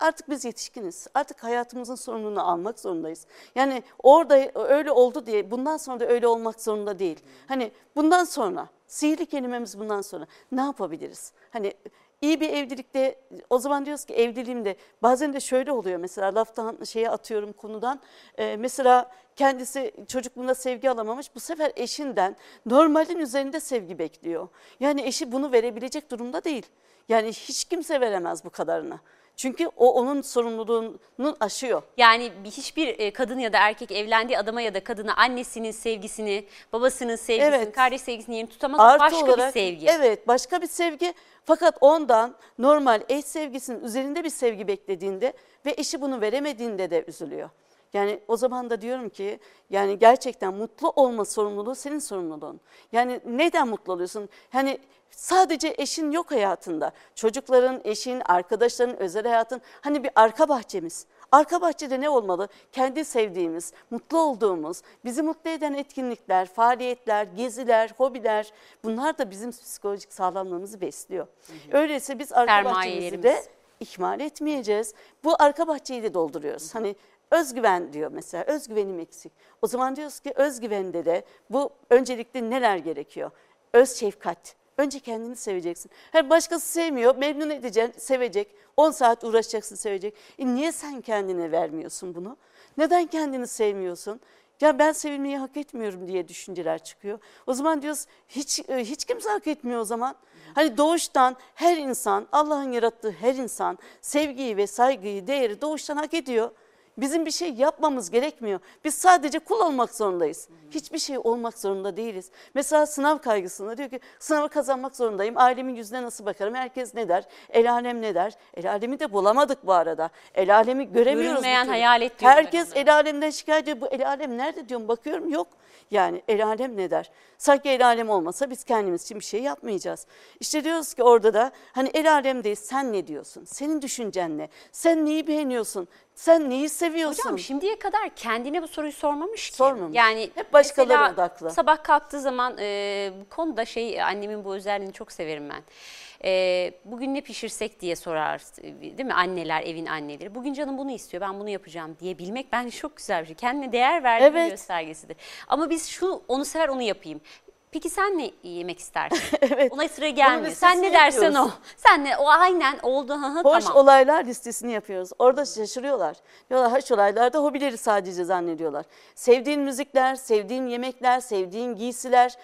artık biz yetişkiniz. Artık hayatımızın sorumluluğunu almak zorundayız. Yani orada öyle oldu diye bundan sonra da öyle olmak zorunda değil. Hani bundan sonra sihirli kelimemiz bundan sonra ne yapabiliriz? Hani İyi bir evlilikte o zaman diyoruz ki evliliğimde bazen de şöyle oluyor mesela laftan şeye atıyorum konudan Ee, mesela kendisi çocukluğunda sevgi alamamış bu sefer eşinden normalin üzerinde sevgi bekliyor. Yani eşi bunu verebilecek durumda değil. Yani hiç kimse veremez bu kadarını. Çünkü o onun sorumluluğunu aşıyor. Yani bir- hiçbir e, kadın ya da erkek evlendiği adama ya da kadına annesinin sevgisini, babasının sevgisini, Evet. kardeş sevgisini yerini tutamaz. Artı başka olarak, bir sevgi. Evet başka bir sevgi fakat ondan normal eş sevgisinin üzerinde bir sevgi beklediğinde ve eşi bunu veremediğinde de üzülüyor. Yani o zaman da diyorum ki yani gerçekten mutlu olma sorumluluğu senin sorumluluğun. Yani neden mutlu oluyorsun? Hani sadece eşin yok hayatında. Çocukların, eşin, arkadaşların, özel hayatın hani bir arka bahçemiz. Arka bahçede ne olmalı? Kendi sevdiğimiz, mutlu olduğumuz, bizi mutlu eden etkinlikler, faaliyetler, geziler, hobiler bunlar da bizim psikolojik sağlamlığımızı besliyor. Öyleyse biz arka bahçemizi de ihmal etmeyeceğiz. Bu arka bahçeyi de dolduruyoruz. Hani özgüven diyor mesela, özgüvenim eksik. O zaman diyoruz ki özgüvende de bu öncelikle neler gerekiyor? Öz şefkat. Önce kendini seveceksin. Her başkası sevmiyor, memnun edeceksin, sevecek. 10 saat uğraşacaksın, sevecek. E niye sen kendine vermiyorsun bunu? Neden kendini sevmiyorsun? Ya ben sevilmeyi hak etmiyorum diye düşünceler çıkıyor. O zaman diyoruz hiç e, hiç kimse hak etmiyor o zaman. Hani doğuştan her insan, Allah'ın yarattığı her insan sevgiyi ve saygıyı, değeri doğuştan hak ediyor. Bizim bir şey yapmamız gerekmiyor. Biz sadece kul olmak zorundayız. Hiçbir şey olmak zorunda değiliz. Mesela sınav kaygısında diyor ki sınavı kazanmak zorundayım. Ailemin yüzüne nasıl bakarım? Herkes ne der? El alem ne der? El alemi de bulamadık bu arada. El alemi göremiyoruz. Görünmeyen hayalet diyorlar Herkes el alemden şikayet ediyor. Bu el alem nerede diyorum bakıyorum yok. Yani el alem ne der? Sanki el alem olmasa biz kendimiz için bir şey yapmayacağız. İşte diyoruz ki orada da hani el alem değil sen ne diyorsun? Senin düşüncen ne? Sen neyi beğeniyorsun? Sen neyi seviyorsun? Hocam şimdiye kadar kendine bu soruyu sormamış ki. Sormamış. Yani Hep başkaları odaklı. Sabah kalktığı zaman e, bu konuda şey annemin bu özelliğini çok severim ben. E, bugün ne pişirsek diye sorar değil mi anneler evin anneleri. Bugün canım bunu istiyor ben bunu yapacağım diyebilmek bence çok güzel bir şey. Kendine değer verdiği Evet. göstergesidir. Ama biz şu onu sever onu yapayım. Peki sen ne yemek istersin? Evet. Ona sıra gelmiyor. Sen ne dersen o. yapıyoruz. Sen ne o aynen oldu Hoş tamam. olaylar listesini yapıyoruz. Orada şaşırıyorlar. Diyorlar hoş olaylarda hobileri sadece zannediyorlar. Sevdiğin müzikler, sevdiğin yemekler, sevdiğin giysiler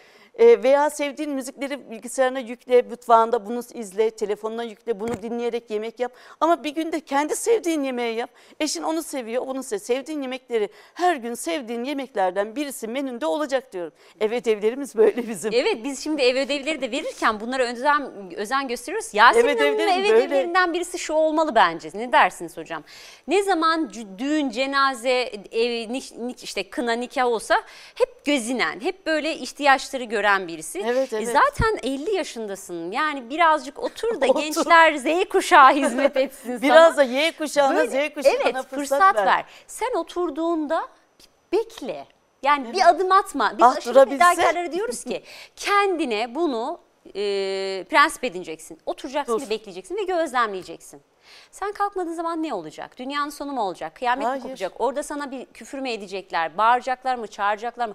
e, veya sevdiğin müzikleri bilgisayarına yükle, mutfağında bunu izle, telefonuna yükle, bunu dinleyerek yemek yap. Ama bir günde kendi sevdiğin yemeği yap. Eşin onu seviyor, onu sev. Sevdiğin yemekleri her gün sevdiğin yemeklerden birisi menünde olacak diyorum. Evet evlerimiz böyle bizim. Evet biz şimdi ev ödevleri de verirken bunlara özen, özen gösteriyoruz. Yasemin Ev Hanım'ın ev böyle. ödevlerinden birisi şu olmalı bence. Ne dersiniz hocam? Ne zaman düğün, cenaze, ev, işte kına, nikah olsa hep gözinen, hep böyle ihtiyaçları gören birisi. Evet, E evet. zaten 50 yaşındasın. Yani birazcık otur da Otur. gençler Z kuşağı hizmet etsin sana. Biraz da Y kuşağına, Böyle- Z kuşağına evet, fırsat, fırsat ver. ver. Sen oturduğunda bekle. Yani bir adım atma. Biz Ah, aşırı fedakarlara diyoruz ki kendine bunu e, prensip edineceksin. Oturacaksın Dur. ve bekleyeceksin ve gözlemleyeceksin. Sen kalkmadığın zaman ne olacak? Dünyanın sonu mu olacak? Kıyamet Hayır. mi kopacak? Orada sana bir küfür mü edecekler? Bağıracaklar mı? Çağıracaklar mı?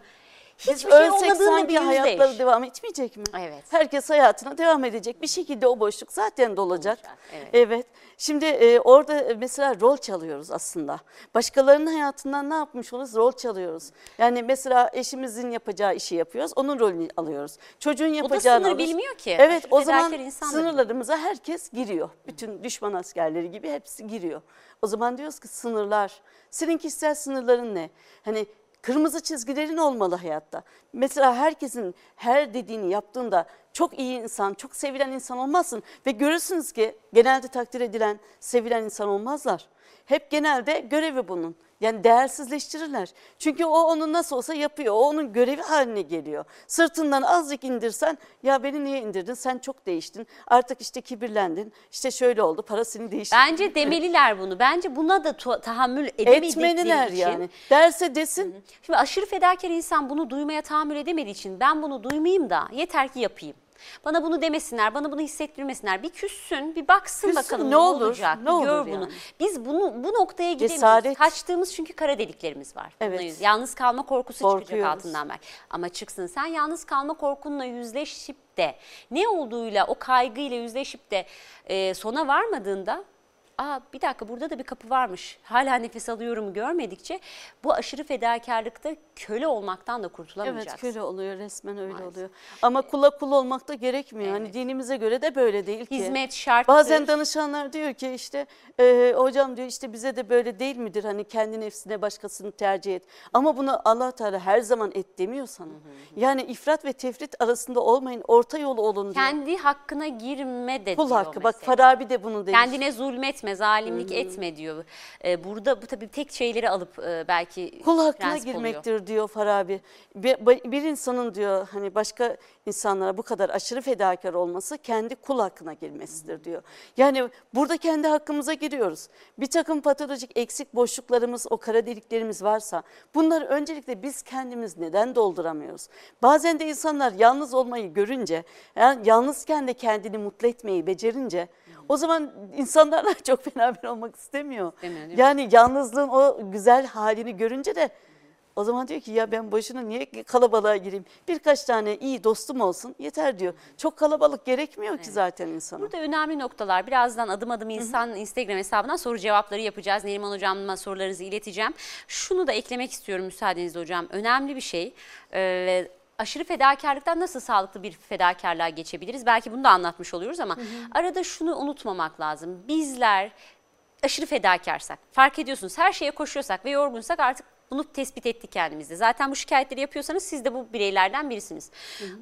Hiçbir şey ölsek olmadığını bir hayatları yüzleş. devam etmeyecek mi? Evet. Herkes hayatına devam edecek. Bir şekilde o boşluk zaten dolacak. Olacak, evet. Evet. Şimdi e, orada e, mesela rol çalıyoruz aslında. Başkalarının hayatından ne yapmış oluruz? Rol çalıyoruz. Yani mesela eşimizin yapacağı işi yapıyoruz. Onun rolünü alıyoruz. Çocuğun yapacağını sınır alıyoruz. bilmiyor ki. Evet o zaman da bilmiyor. sınırlarımıza herkes giriyor. Bütün düşman askerleri gibi hepsi giriyor. O zaman diyoruz ki sınırlar. Senin kişisel sınırların ne? Hani kırmızı çizgilerin olmalı hayatta. Mesela herkesin her dediğini yaptığında çok iyi insan, çok sevilen insan olmazsın. Ve görürsünüz ki genelde takdir edilen, sevilen insan olmazlar. Hep genelde görevi bunun. Yani değersizleştirirler. Çünkü o onu nasıl olsa yapıyor. O onun görevi haline geliyor. Sırtından azıcık indirsen ya beni niye indirdin? Sen çok değiştin. Artık işte kibirlendin. İşte şöyle oldu. Parasını değiştirdi. Bence demeliler bunu. Bence buna da tahammül edemedikleri Etmeliler için. yani. Derse desin. Şimdi aşırı fedakar insan bunu duymaya tahammül edemediği için ben bunu duymayayım da yeter ki yapayım. Bana bunu demesinler, bana bunu hissettirmesinler. Bir küssün, bir baksın Küssün, bakalım ne ne, olur, olacak. ne bir olur gör bunu. yani. Biz bunu bu noktaya gidemiyoruz. Cesaret. Kaçtığımız çünkü kara deliklerimiz var. Evet. Yüz- Yalnız kalma korkusu çıkacak altından belki. Ama çıksın sen yalnız kalma korkunla yüzleşip de ne olduğuyla o kaygıyla yüzleşip de e, sona varmadığında Aa bir dakika burada da bir kapı varmış. Hala nefes alıyorum görmedikçe bu aşırı fedakarlıkta köle olmaktan da kurtulamayacağız. Evet köle oluyor resmen öyle Maalesef. oluyor. Ama kula kul olmak da gerekmiyor. Hani dinimize göre de böyle değil ki. Hizmet şarttır. Bazen danışanlar diyor ki işte e, hocam diyor işte bize de böyle değil midir? Hani kendi nefsine başkasını tercih et. Ama bunu Allah Teala her zaman et demiyor sana. Yani ifrat ve tefrit arasında olmayın. Orta yolu olun diyor. Kendi hakkına girme de Kul hakkı. Bak mesela. Farabi de bunu demiş. Kendine zulmetme, zalimlik etme diyor. Ee, burada bu tabii tek şeyleri alıp e, belki Kul hakkına oluyor. girmektir diyor Farabi. Bir, bir insanın diyor hani başka insanlara bu kadar aşırı fedakar olması kendi kul hakkına girmesidir diyor. Yani burada kendi hakkımıza giriyoruz. Bir takım patolojik eksik boşluklarımız, o kara deliklerimiz varsa bunları öncelikle biz kendimiz neden dolduramıyoruz? Bazen de insanlar yalnız olmayı görünce, yani yalnızken de kendini mutlu etmeyi becerince o zaman insanlarla çok beraber olmak istemiyor. İstemiyor, değil mi? Yani yalnızlığın o güzel halini görünce de o zaman diyor ki ya ben boşuna niye kalabalığa gireyim? Birkaç tane iyi dostum olsun yeter diyor. Çok kalabalık gerekmiyor ki zaten insana. Burada önemli noktalar. Birazdan adım adım insan Instagram hesabından soru cevapları yapacağız. Neriman hocamla sorularınızı ileteceğim. Şunu da eklemek istiyorum müsaadenizle hocam. Önemli bir şey. Ee, aşırı fedakarlıktan nasıl sağlıklı bir fedakarlığa geçebiliriz? Belki bunu da anlatmış oluyoruz ama arada şunu unutmamak lazım. Bizler aşırı fedakarsak, fark ediyorsunuz her şeye koşuyorsak ve yorgunsak artık bunu tespit ettik kendimizde. Zaten bu şikayetleri yapıyorsanız siz de bu bireylerden birisiniz.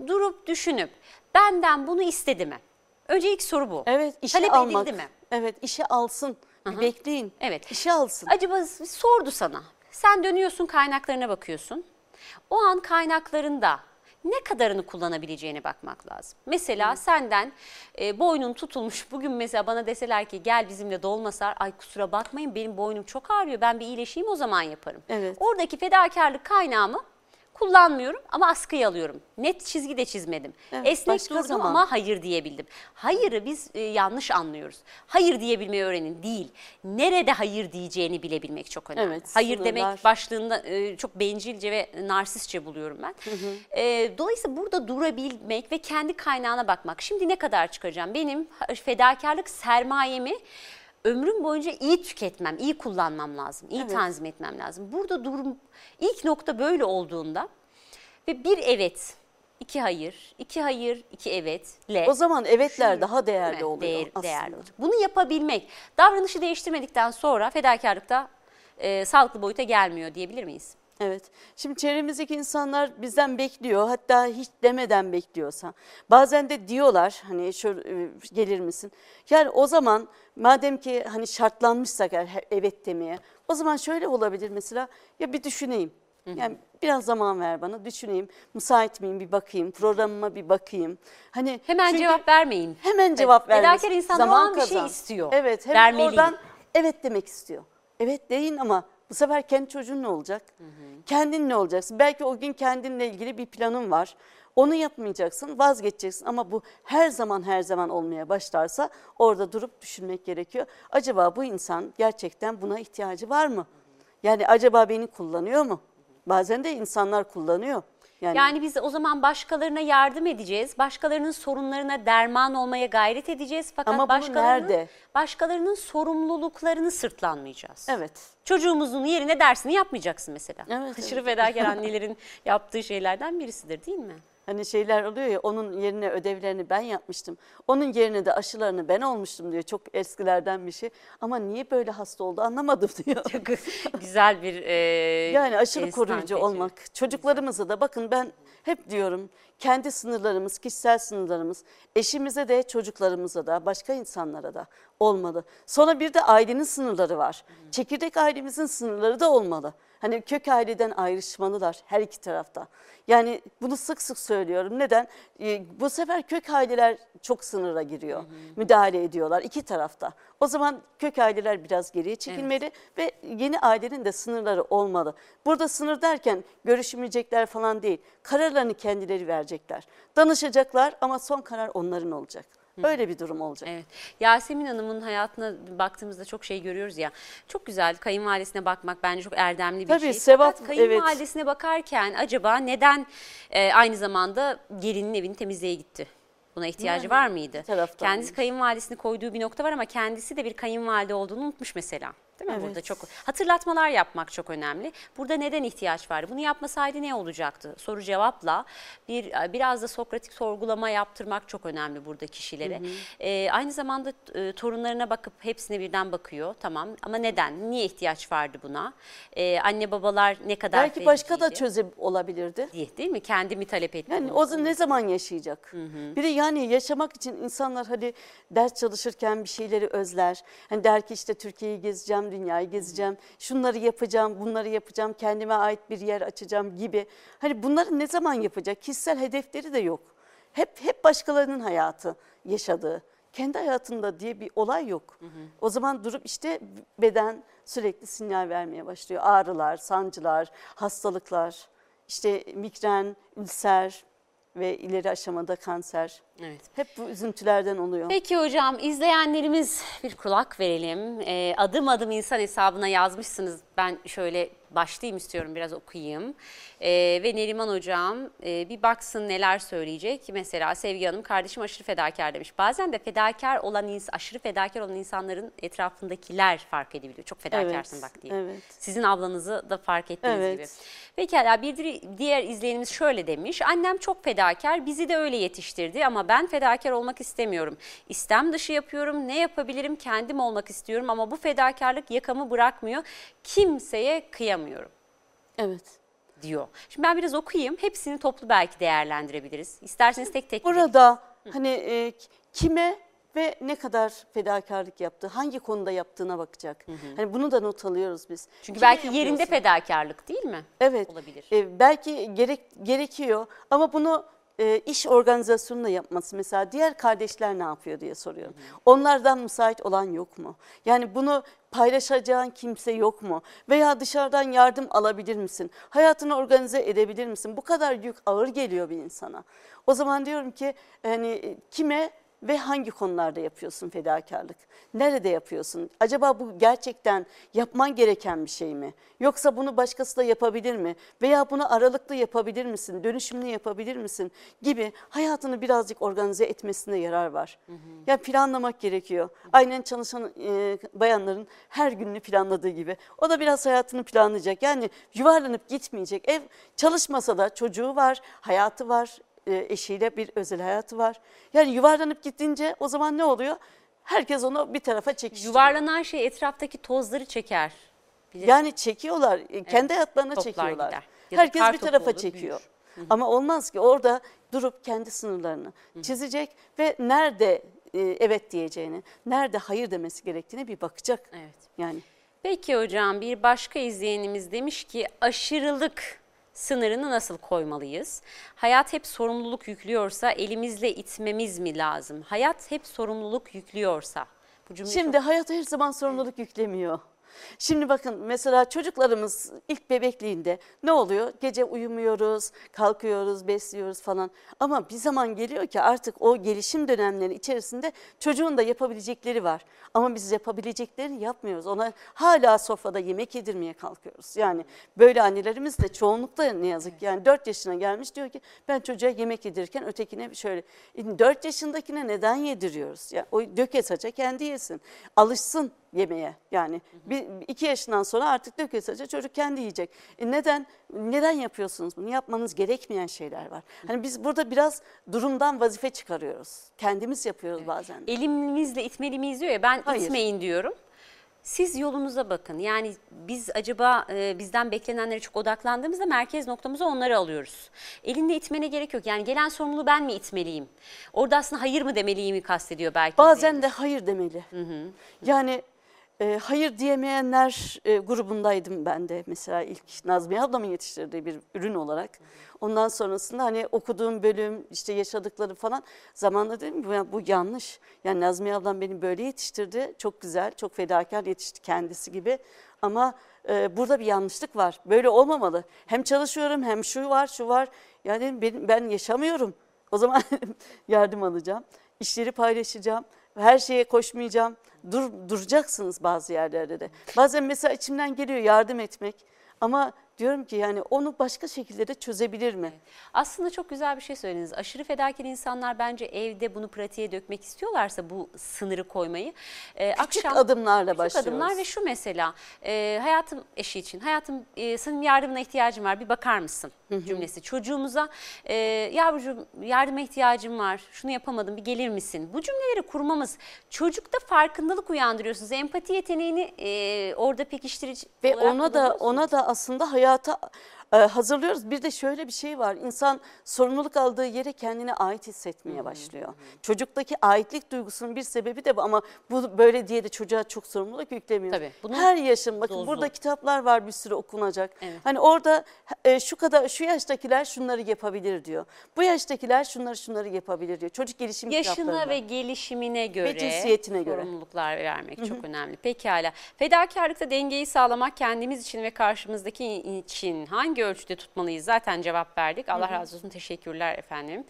Durup düşünüp benden bunu istedi mi? Önce ilk soru bu. Evet işe Talep almak. edildi mi? Evet işe alsın. Bir bekleyin. Evet. İşe alsın. Acaba sordu sana. Sen dönüyorsun kaynaklarına bakıyorsun. O an kaynaklarında ne kadarını kullanabileceğine bakmak lazım. Mesela senden e, boynun tutulmuş. Bugün mesela bana deseler ki gel bizimle dolmasar. Ay kusura bakmayın benim boynum çok ağrıyor. Ben bir iyileşeyim o zaman yaparım. Evet. Oradaki fedakarlık kaynağımı kullanmıyorum ama askıya alıyorum. Net çizgi de çizmedim. Evet, Esnek durdum zaman. ama hayır diyebildim. Hayırı biz e, yanlış anlıyoruz. Hayır diyebilmeyi öğrenin değil. Nerede hayır diyeceğini bilebilmek çok önemli. Evet, hayır sınırlar. demek başlığında e, çok bencilce ve narsistçe buluyorum ben. E, dolayısıyla burada durabilmek ve kendi kaynağına bakmak. Şimdi ne kadar çıkaracağım? Benim fedakarlık sermayemi ömrüm boyunca iyi tüketmem, iyi kullanmam lazım, iyi Evet. tanzim etmem lazım. Burada durum ilk nokta böyle olduğunda ve bir evet, iki hayır, iki hayır, iki evetle O zaman evetler daha değerli mi? oluyor Değer- aslında. değerli olacak. Bunu yapabilmek, davranışı değiştirmedikten sonra fedakarlıkta e, sağlıklı boyuta gelmiyor diyebilir miyiz? Evet. Şimdi çevremizdeki insanlar bizden bekliyor. Hatta hiç demeden bekliyorsa. Bazen de diyorlar hani şu e, gelir misin? Yani o zaman madem ki hani şartlanmışsak evet demeye. O zaman şöyle olabilir mesela. Ya bir düşüneyim. Yani biraz zaman ver bana düşüneyim. Müsait miyim bir bakayım. Programıma bir bakayım. Hani Hemen cevap vermeyin. Hemen cevap Fedakar vermesi. insan o an bir şey istiyor. Evet. Hemen Vermeliyim. oradan evet demek istiyor. Evet deyin ama bu sefer kendi çocuğun ne olacak? Kendin ne olacaksın? Belki o gün kendinle ilgili bir planın var. Onu yapmayacaksın, vazgeçeceksin ama bu her zaman her zaman olmaya başlarsa orada durup düşünmek gerekiyor. Acaba bu insan gerçekten buna ihtiyacı var mı? Yani acaba beni kullanıyor mu? Bazen de insanlar kullanıyor. Yani, Yani biz o zaman başkalarına yardım edeceğiz. Başkalarının sorunlarına derman olmaya gayret edeceğiz. Fakat Ama başkalarının, nerede? başkalarının sorumluluklarını sırtlanmayacağız. evet. Çocuğumuzun yerine dersini yapmayacaksın mesela. Evet, Aşırı evet. fedakar annelerin yaptığı şeylerden birisidir değil mi? Hani şeyler oluyor ya onun yerine ödevlerini ben yapmıştım. Onun yerine de aşılarını ben olmuştum diyor. Çok eskilerden bir şey. Ama niye böyle hasta oldu anlamadım diyor. Çok güzel bir e, Yani aşırı koruyucu olmak. Çocuklarımızı da bakın ben hep diyorum kendi sınırlarımız, kişisel sınırlarımız eşimize de çocuklarımıza da başka insanlara da olmalı. Sonra bir de ailenin sınırları var. Çekirdek ailemizin sınırları da olmalı. Hani kök aileden ayrışmalılar her iki tarafta. Yani bunu sık sık söylüyorum. Neden? Ee, bu sefer kök aileler çok sınıra giriyor. Müdahale ediyorlar iki tarafta. O zaman kök aileler biraz geriye çekilmeli ve yeni ailenin de sınırları olmalı. Burada sınır derken görüşmeyecekler falan değil. Kararlarını kendileri verecekler. Danışacaklar ama son karar onların olacak. Öyle bir durum olacak. Evet. Yasemin Hanım'ın hayatına baktığımızda çok şey görüyoruz ya. Çok güzel kayınvalidesine bakmak bence çok erdemli bir Tabii, şey. sevap, Fakat kayınvalidesine bakarken acaba neden e, aynı zamanda gelinin evini temizliğe gitti? Buna ihtiyacı Yani, var mıydı? Kendisi kayınvalidesini koyduğu bir nokta var ama kendisi de bir kayınvalide olduğunu unutmuş mesela. Değil mi? Evet. Burada çok hatırlatmalar yapmak çok önemli. Burada neden ihtiyaç vardı? Bunu yapmasaydı ne olacaktı? Soru cevapla bir biraz da sokratik sorgulama yaptırmak çok önemli burada kişilere. Ee, aynı zamanda e, torunlarına bakıp hepsine birden bakıyor. Tamam ama neden? Niye ihtiyaç vardı buna? Ee, anne babalar ne kadar Belki başka da çözüm olabilirdi. diye değil mi? Kendimi talep etti. Yani o zaman ne zaman yaşayacak? Bir de yani yaşamak için insanlar hadi ders çalışırken bir şeyleri özler. Hani der ki işte Türkiye'yi gezeceğim, dünyayı gezeceğim, şunları yapacağım, bunları yapacağım, kendime ait bir yer açacağım gibi. Hani bunları ne zaman yapacak? Kişisel hedefleri de yok. Hep hep başkalarının hayatı yaşadığı. Kendi hayatında diye bir olay yok. O zaman durup işte beden sürekli sinyal vermeye başlıyor. Ağrılar, sancılar, hastalıklar, işte migren, ülser ve ileri aşamada kanser. Evet. Hep bu üzüntülerden oluyor. Peki hocam izleyenlerimiz bir kulak verelim. Ee, adım adım insan hesabına yazmışsınız. Ben şöyle başlayayım istiyorum biraz okuyayım. Ee, ve Neriman hocam e, bir baksın neler söyleyecek. Mesela Sevgi Hanım kardeşim aşırı fedakar demiş. Bazen de fedakar olan aşırı fedakar olan insanların etrafındakiler fark edebiliyor. Çok fedakarsın Evet, bak diye. evet. Sizin ablanızı da fark ettiğiniz Evet. gibi. Pekala bir di- diğer izleyenimiz şöyle demiş. Annem çok fedakar, bizi de öyle yetiştirdi ama ben fedakar olmak istemiyorum. İstem dışı yapıyorum, ne yapabilirim kendim olmak istiyorum ama bu fedakarlık yakamı bırakmıyor. Kimseye kıyamıyorum Evet. diyor. Şimdi ben biraz okuyayım. Hepsini toplu belki değerlendirebiliriz. İsterseniz tek tek. Burada hani e, kime ve ne kadar fedakarlık yaptı, hangi konuda yaptığına bakacak. Hani bunu da not alıyoruz biz. Çünkü Kime belki yerinde fedakarlık değil mi? Evet. Olabilir. E, belki gerek gerekiyor ama bunu e, iş organizasyonunda yapması mesela diğer kardeşler ne yapıyor diye soruyorum. Onlardan müsait olan yok mu? Yani bunu paylaşacağın kimse yok mu? Veya dışarıdan yardım alabilir misin? Hayatını organize edebilir misin? Bu kadar yük ağır geliyor bir insana. O zaman diyorum ki hani e, kime ve hangi konularda yapıyorsun fedakarlık? Nerede yapıyorsun? Acaba bu gerçekten yapman gereken bir şey mi? Yoksa bunu başkası da yapabilir mi? Veya bunu aralıklı yapabilir misin? Dönüşümlü yapabilir misin? Gibi hayatını birazcık organize etmesinde yarar var. Yani planlamak gerekiyor. Aynen çalışan e, bayanların her gününü planladığı gibi. O da biraz hayatını planlayacak. Yani yuvarlanıp gitmeyecek. Ev çalışmasa da çocuğu var, hayatı var, e, eşiyle bir özel hayatı var. Yani yuvarlanıp gidince o zaman ne oluyor? Herkes onu bir tarafa çekiştiriyor. Yuvarlanan şey etraftaki tozları çeker. Bilir- Yani çekiyorlar, e, kendi hayatlarına Toplar çekiyorlar. gider. Ya da Herkes bir tarafa olur, çekiyor. Ama olmaz ki orada durup kendi sınırlarını çizecek ve nerede e, evet diyeceğini, nerede hayır demesi gerektiğine bir bakacak. Evet. Yani Peki hocam bir başka izleyenimiz demiş ki aşırılık sınırını nasıl koymalıyız? Hayat hep sorumluluk yüklüyorsa elimizle itmemiz mi lazım? Hayat hep sorumluluk yüklüyorsa. Bu cümle Şimdi hayat her zaman sorumluluk yüklemiyor. Şimdi bakın mesela çocuklarımız ilk bebekliğinde ne oluyor? Gece uyumuyoruz, kalkıyoruz, besliyoruz falan. Ama bir zaman geliyor ki artık o gelişim dönemleri içerisinde çocuğun da yapabilecekleri var. Ama biz yapabileceklerini yapmıyoruz. Ona hala sofrada yemek yedirmeye kalkıyoruz. Yani böyle annelerimiz de çoğunlukla ne yazık ki yani 4 yaşına gelmiş diyor ki ben çocuğa yemek yedirirken ötekine şöyle. 4 yaşındakine neden yediriyoruz? Yani o döke saça kendi yesin. Alışsın yemeğe yani. Bir, iki yaşından sonra artık saça çocuk kendi yiyecek. E neden? Neden yapıyorsunuz bunu? Yapmanız gerekmeyen şeyler var. Hani biz burada biraz durumdan vazife çıkarıyoruz. Kendimiz yapıyoruz bazen. Elimizle itmeli miyiz diyor ya ben Hayır. itmeyin diyorum. Siz yolunuza bakın. Yani biz acaba e, bizden beklenenlere çok odaklandığımızda merkez noktamıza onları alıyoruz. Elinde itmene gerek yok. Yani gelen sorumluluğu ben mi itmeliyim? Orada aslında hayır mı demeliyimi kastediyor belki. Bazen de hayır demeli. Yani e, hayır diyemeyenler e, grubundaydım ben de mesela ilk Nazmiye ablamın yetiştirdiği bir ürün olarak. Ondan sonrasında hani okuduğum bölüm işte yaşadıkları falan zamanla dedim "Ya bu yanlış. Yani Nazmiye ablam beni böyle yetiştirdi. Çok güzel, çok fedakar yetişti kendisi gibi. Ama e, burada bir yanlışlık var. Böyle olmamalı. Hem çalışıyorum hem şu var şu var. Yani ben, ben yaşamıyorum. O zaman yardım alacağım. İşleri paylaşacağım. Her şeye koşmayacağım. Dur, duracaksınız bazı yerlerde de. Bazen mesela içimden geliyor yardım etmek. Ama diyorum ki yani onu başka şekilde de çözebilir mi? Aslında çok güzel bir şey söylediniz. Aşırı fedakar insanlar bence evde bunu pratiğe dökmek istiyorlarsa bu sınırı koymayı. e, Küçük akşam, adımlarla küçük başlıyoruz. adımlar ve şu mesela e, hayatım eşi için hayatım e, senin yardımına ihtiyacım var bir bakar mısın cümlesi. Çocuğumuza e, yavrucuğum yardıma ihtiyacım var şunu yapamadım bir gelir misin? Bu cümleleri kurmamız çocukta farkındalık uyandırıyorsunuz. Empati yeteneğini e, orada pekiştirici Ve olarak ona da kullanıyorsunuz. ona da aslında hayata hazırlıyoruz. Bir de şöyle bir şey var. İnsan sorumluluk aldığı yere kendine ait hissetmeye başlıyor. Çocuktaki aitlik duygusunun bir sebebi de bu ama bu böyle diye de çocuğa çok sorumluluk yüklemiyor. Tabii, bunun Her yaşın bakın dozu. burada kitaplar var bir sürü okunacak. Evet. Hani orada e, şu kadar şu yaştakiler şunları yapabilir diyor. Bu yaştakiler şunları şunları yapabilir diyor. Çocuk gelişim Yaşına ve gelişimine göre cinsiyetine göre. sorumluluklar vermek çok önemli. Pekala. Fedakarlıkta dengeyi sağlamak kendimiz için ve karşımızdaki için hangi ölçüde tutmalıyız? Zaten cevap verdik. Allah razı olsun. Teşekkürler efendim.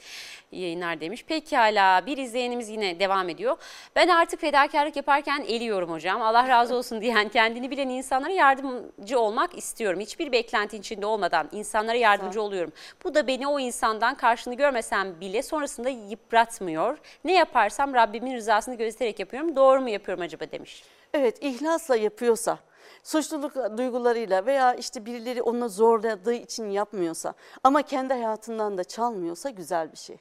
İyi yayınlar demiş. Pekala. Bir izleyenimiz yine devam ediyor. Ben artık fedakarlık yaparken eliyorum hocam. Allah razı olsun diyen kendini bilen insanlara yardımcı olmak istiyorum. Hiçbir beklenti içinde olmadan insanlara yardımcı oluyorum. Bu da beni o insandan karşını görmesem bile sonrasında yıpratmıyor. Ne yaparsam Rabbimin rızasını gözeterek yapıyorum. Doğru mu yapıyorum acaba demiş. Evet ihlasla yapıyorsa, suçluluk duygularıyla veya işte birileri onu zorladığı için yapmıyorsa ama kendi hayatından da çalmıyorsa güzel bir şey.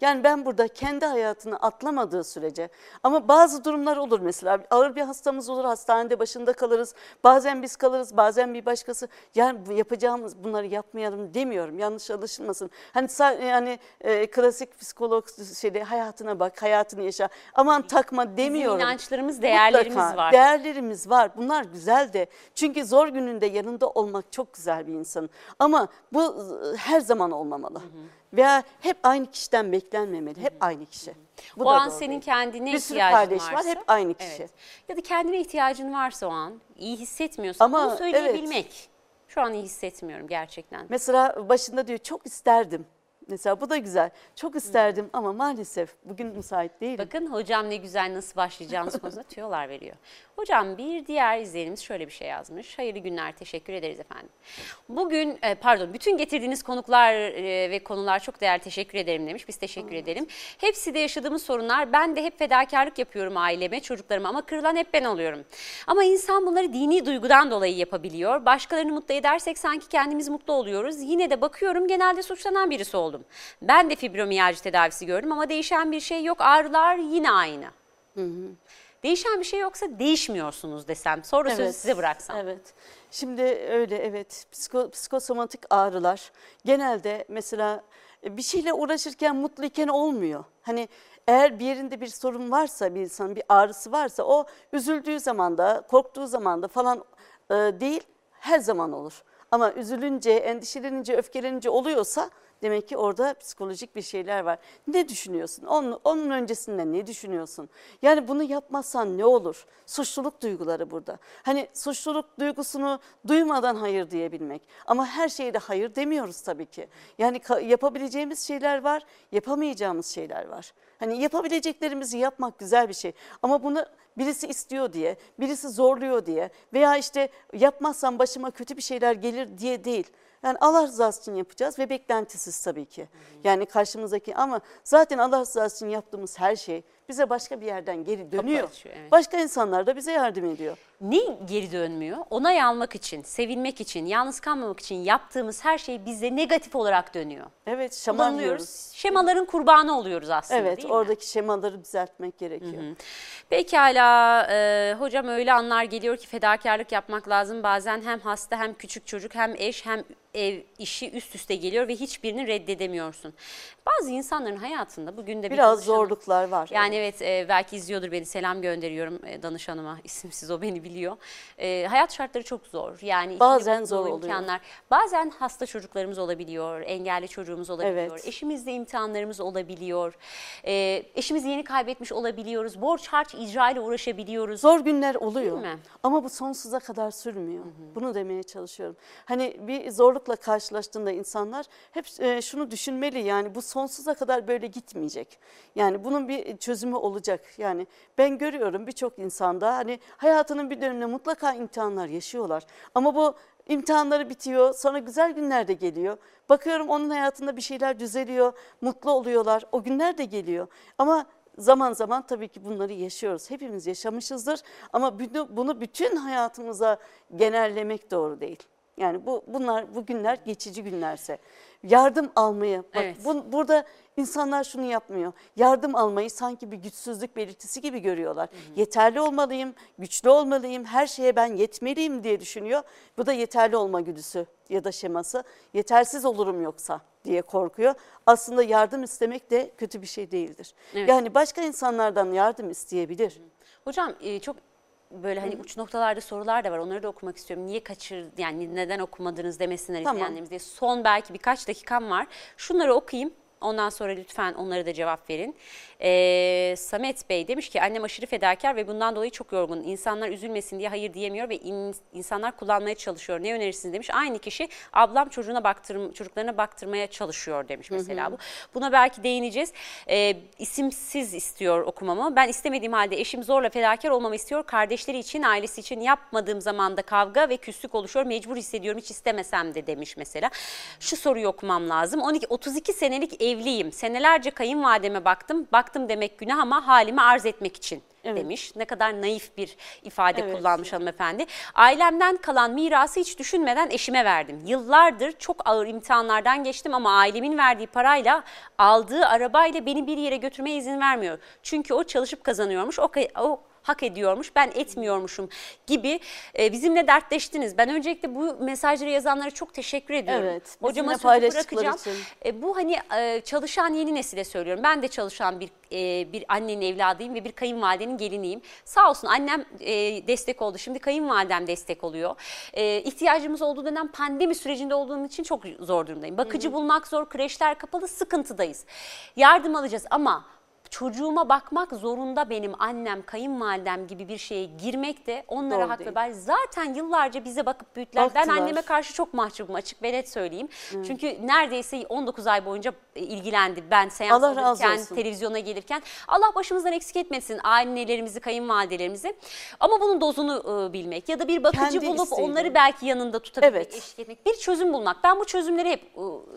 Yani ben burada kendi hayatını atlamadığı sürece ama bazı durumlar olur mesela ağır bir hastamız olur hastanede başında kalırız bazen biz kalırız bazen bir başkası yani yapacağımız bunları yapmayalım demiyorum yanlış anlaşılmasın. Hani yani e, klasik psikolog şeyde hayatına bak hayatını yaşa aman takma demiyorum. inançlarımız, değerlerimiz Mutlaka, var. Değerlerimiz var. Bunlar güzel de. Çünkü zor gününde yanında olmak çok güzel bir insanın. Ama bu her zaman olmamalı. Veya hep aynı kişiden beklenmemeli. Hep aynı kişi. Bu o da an doğru senin kendine Bir sürü ihtiyacın kardeş varsa. var, hep aynı kişi. Evet. Ya da kendine ihtiyacın varsa o an iyi hissetmiyorsan Ama bunu söyleyebilmek. Şu an iyi hissetmiyorum gerçekten. Mesela başında diyor çok isterdim. Mesela bu da güzel. Çok isterdim ama maalesef bugün müsait değilim. Bakın hocam ne güzel nasıl başlayacağınız konusunda tüyolar veriyor. Hocam bir diğer izleyenimiz şöyle bir şey yazmış. Hayırlı günler teşekkür ederiz efendim. Bugün e, pardon bütün getirdiğiniz konuklar e, ve konular çok değerli teşekkür ederim demiş. Biz teşekkür edelim. Hepsi de yaşadığımız sorunlar. Ben de hep fedakarlık yapıyorum aileme, çocuklarıma ama kırılan hep ben oluyorum. Ama insan bunları dini duygudan dolayı yapabiliyor. Başkalarını mutlu edersek sanki kendimiz mutlu oluyoruz. Yine de bakıyorum genelde suçlanan birisi oldum. Ben de fibromiyalji tedavisi gördüm ama değişen bir şey yok. Ağrılar yine aynı. Değişen bir şey yoksa değişmiyorsunuz desem. Sonra sözü size bıraksam. Evet. Şimdi öyle evet. Psiko, psikosomatik ağrılar genelde mesela bir şeyle uğraşırken mutluyken olmuyor. Hani eğer bir yerinde bir sorun varsa bir insanın bir ağrısı varsa o üzüldüğü zaman da korktuğu zaman da falan e, değil her zaman olur. Ama üzülünce, endişelenince, öfkelenince oluyorsa Demek ki orada psikolojik bir şeyler var. Ne düşünüyorsun? Onun, onun öncesinde ne düşünüyorsun? Yani bunu yapmazsan ne olur? Suçluluk duyguları burada. Hani suçluluk duygusunu duymadan hayır diyebilmek. Ama her şeyde hayır demiyoruz tabii ki. Yani yapabileceğimiz şeyler var, yapamayacağımız şeyler var. Hani yapabileceklerimizi yapmak güzel bir şey. Ama bunu birisi istiyor diye, birisi zorluyor diye veya işte yapmazsam başıma kötü bir şeyler gelir diye değil. Yani Allah rızası için yapacağız ve beklentisiz tabii ki. Yani karşımızdaki ama zaten Allah rızası için yaptığımız her şey bize başka bir yerden geri dönüyor. açıyor, evet. Başka insanlar da bize yardım ediyor. Ne geri dönmüyor? Onay almak için, sevilmek için, yalnız kalmamak için yaptığımız her şey bize negatif olarak dönüyor. Evet. Kullanılıyoruz. Şemaların kurbanı oluyoruz aslında Evet değil mi? oradaki şemaları düzeltmek gerekiyor. Pekala e, hocam öyle anlar geliyor ki fedakarlık yapmak lazım. Bazen hem hasta hem küçük çocuk hem eş hem ev işi üst üste geliyor ve hiçbirini reddedemiyorsun. Bazı insanların hayatında bugün de bir Biraz zorluklar var. Yani evet e, belki izliyordur beni selam gönderiyorum e, danışanıma isimsiz o beni biliyor. E, hayat şartları çok zor yani Bazen zor oluyor. imkanlar. Bazen hasta çocuklarımız olabiliyor, engelli çocuğumuz olabiliyor, Evet. eşimizle imtihanlarımız olabiliyor, e, eşimizi yeni kaybetmiş olabiliyoruz, borç harç icra ile uğraşabiliyoruz. Zor günler oluyor. Ama bu sonsuza kadar sürmüyor. Bunu demeye çalışıyorum. Hani bir zorlukla karşılaştığında insanlar hep e, şunu düşünmeli yani bu sonsuza kadar böyle gitmeyecek. Yani bunun bir çözümü olacak. Yani ben görüyorum birçok insanda hani hayatının bir döneminde mutlaka imtihanlar yaşıyorlar. Ama bu imtihanları bitiyor sonra güzel günler de geliyor. Bakıyorum onun hayatında bir şeyler düzeliyor, mutlu oluyorlar. O günler de geliyor. Ama Zaman zaman tabii ki bunları yaşıyoruz. Hepimiz yaşamışızdır ama bunu, bütün hayatımıza genellemek doğru değil. Yani bu bunlar bu günler geçici günlerse yardım almayı bak Evet. bu- burada insanlar şunu yapmıyor. Yardım almayı sanki bir güçsüzlük belirtisi gibi görüyorlar. Yeterli olmalıyım, güçlü olmalıyım, her şeye ben yetmeliyim diye düşünüyor. Bu da yeterli olma güdüsü ya da şeması. Yetersiz olurum yoksa diye korkuyor. Aslında yardım istemek de kötü bir şey değildir. Evet. Yani başka insanlardan yardım isteyebilir. Hocam e, çok böyle hani uç noktalarda sorular da var. Onları da okumak istiyorum. Niye kaçır yani neden okumadınız demesinler Tamam. izleyenlerimiz diye. Son belki birkaç dakikam var. Şunları okuyayım. Ondan sonra lütfen onlara da cevap verin. Ee, Samet Bey demiş ki annem aşırı fedakar ve bundan dolayı çok yorgun. İnsanlar üzülmesin diye hayır diyemiyor ve in- insanlar kullanmaya çalışıyor. Ne önerirsiniz demiş. Aynı kişi ablam çocuğuna baktırm çocuklarına baktırmaya çalışıyor demiş mesela bu. Buna belki değineceğiz. Ee, isimsiz istiyor okumamı. Ben istemediğim halde eşim zorla fedakar olmamı istiyor. Kardeşleri için, ailesi için yapmadığım zamanda kavga ve küslük oluşuyor. Mecbur hissediyorum hiç istemesem de demiş mesela. Şu soruyu okumam lazım. 12 32 senelik evliyim. Senelerce kayınvalideme baktım. Baktım demek günah ama halimi arz etmek için Evet. demiş. Ne kadar naif bir ifade Evet. kullanmış hanımefendi. Ailemden kalan mirası hiç düşünmeden eşime verdim. Yıllardır çok ağır imtihanlardan geçtim ama ailemin verdiği parayla aldığı arabayla beni bir yere götürmeye izin vermiyor. Çünkü o çalışıp kazanıyormuş. O, o hak ediyormuş ben etmiyormuşum gibi e, bizimle dertleştiniz. Ben öncelikle bu mesajları yazanlara çok teşekkür ediyorum. Evet, Hocama sözü bırakacağım. için. E, bu hani e, çalışan yeni nesile söylüyorum. Ben de çalışan bir e, bir annenin evladıyım ve bir kayınvalidenin geliniyim. Sağ olsun annem e, destek oldu. Şimdi kayınvalidem destek oluyor. E, ihtiyacımız olduğu dönem pandemi sürecinde olduğum için çok zor durumdayım. Bakıcı bulmak zor, kreşler kapalı, sıkıntıdayız. Yardım alacağız ama çocuğuma bakmak zorunda benim annem, kayınvalidem gibi bir şeye girmek de onlara Doğru hak değil. ben zaten yıllarca bize bakıp büyüttüler. Ben Baktılar. anneme karşı çok mahcubum açık ve net söyleyeyim. Çünkü neredeyse 19 ay boyunca e, ilgilendi. Ben seans Allah alırken, televizyona gelirken. Allah başımızdan eksik etmesin annelerimizi, kayınvalidelerimizi. Ama bunun dozunu e, bilmek ya da bir bakıcı Kendi bulup isteğiyle. onları belki yanında tutabilmek, Evet. eşlik etmek. Bir çözüm bulmak. Ben bu çözümleri hep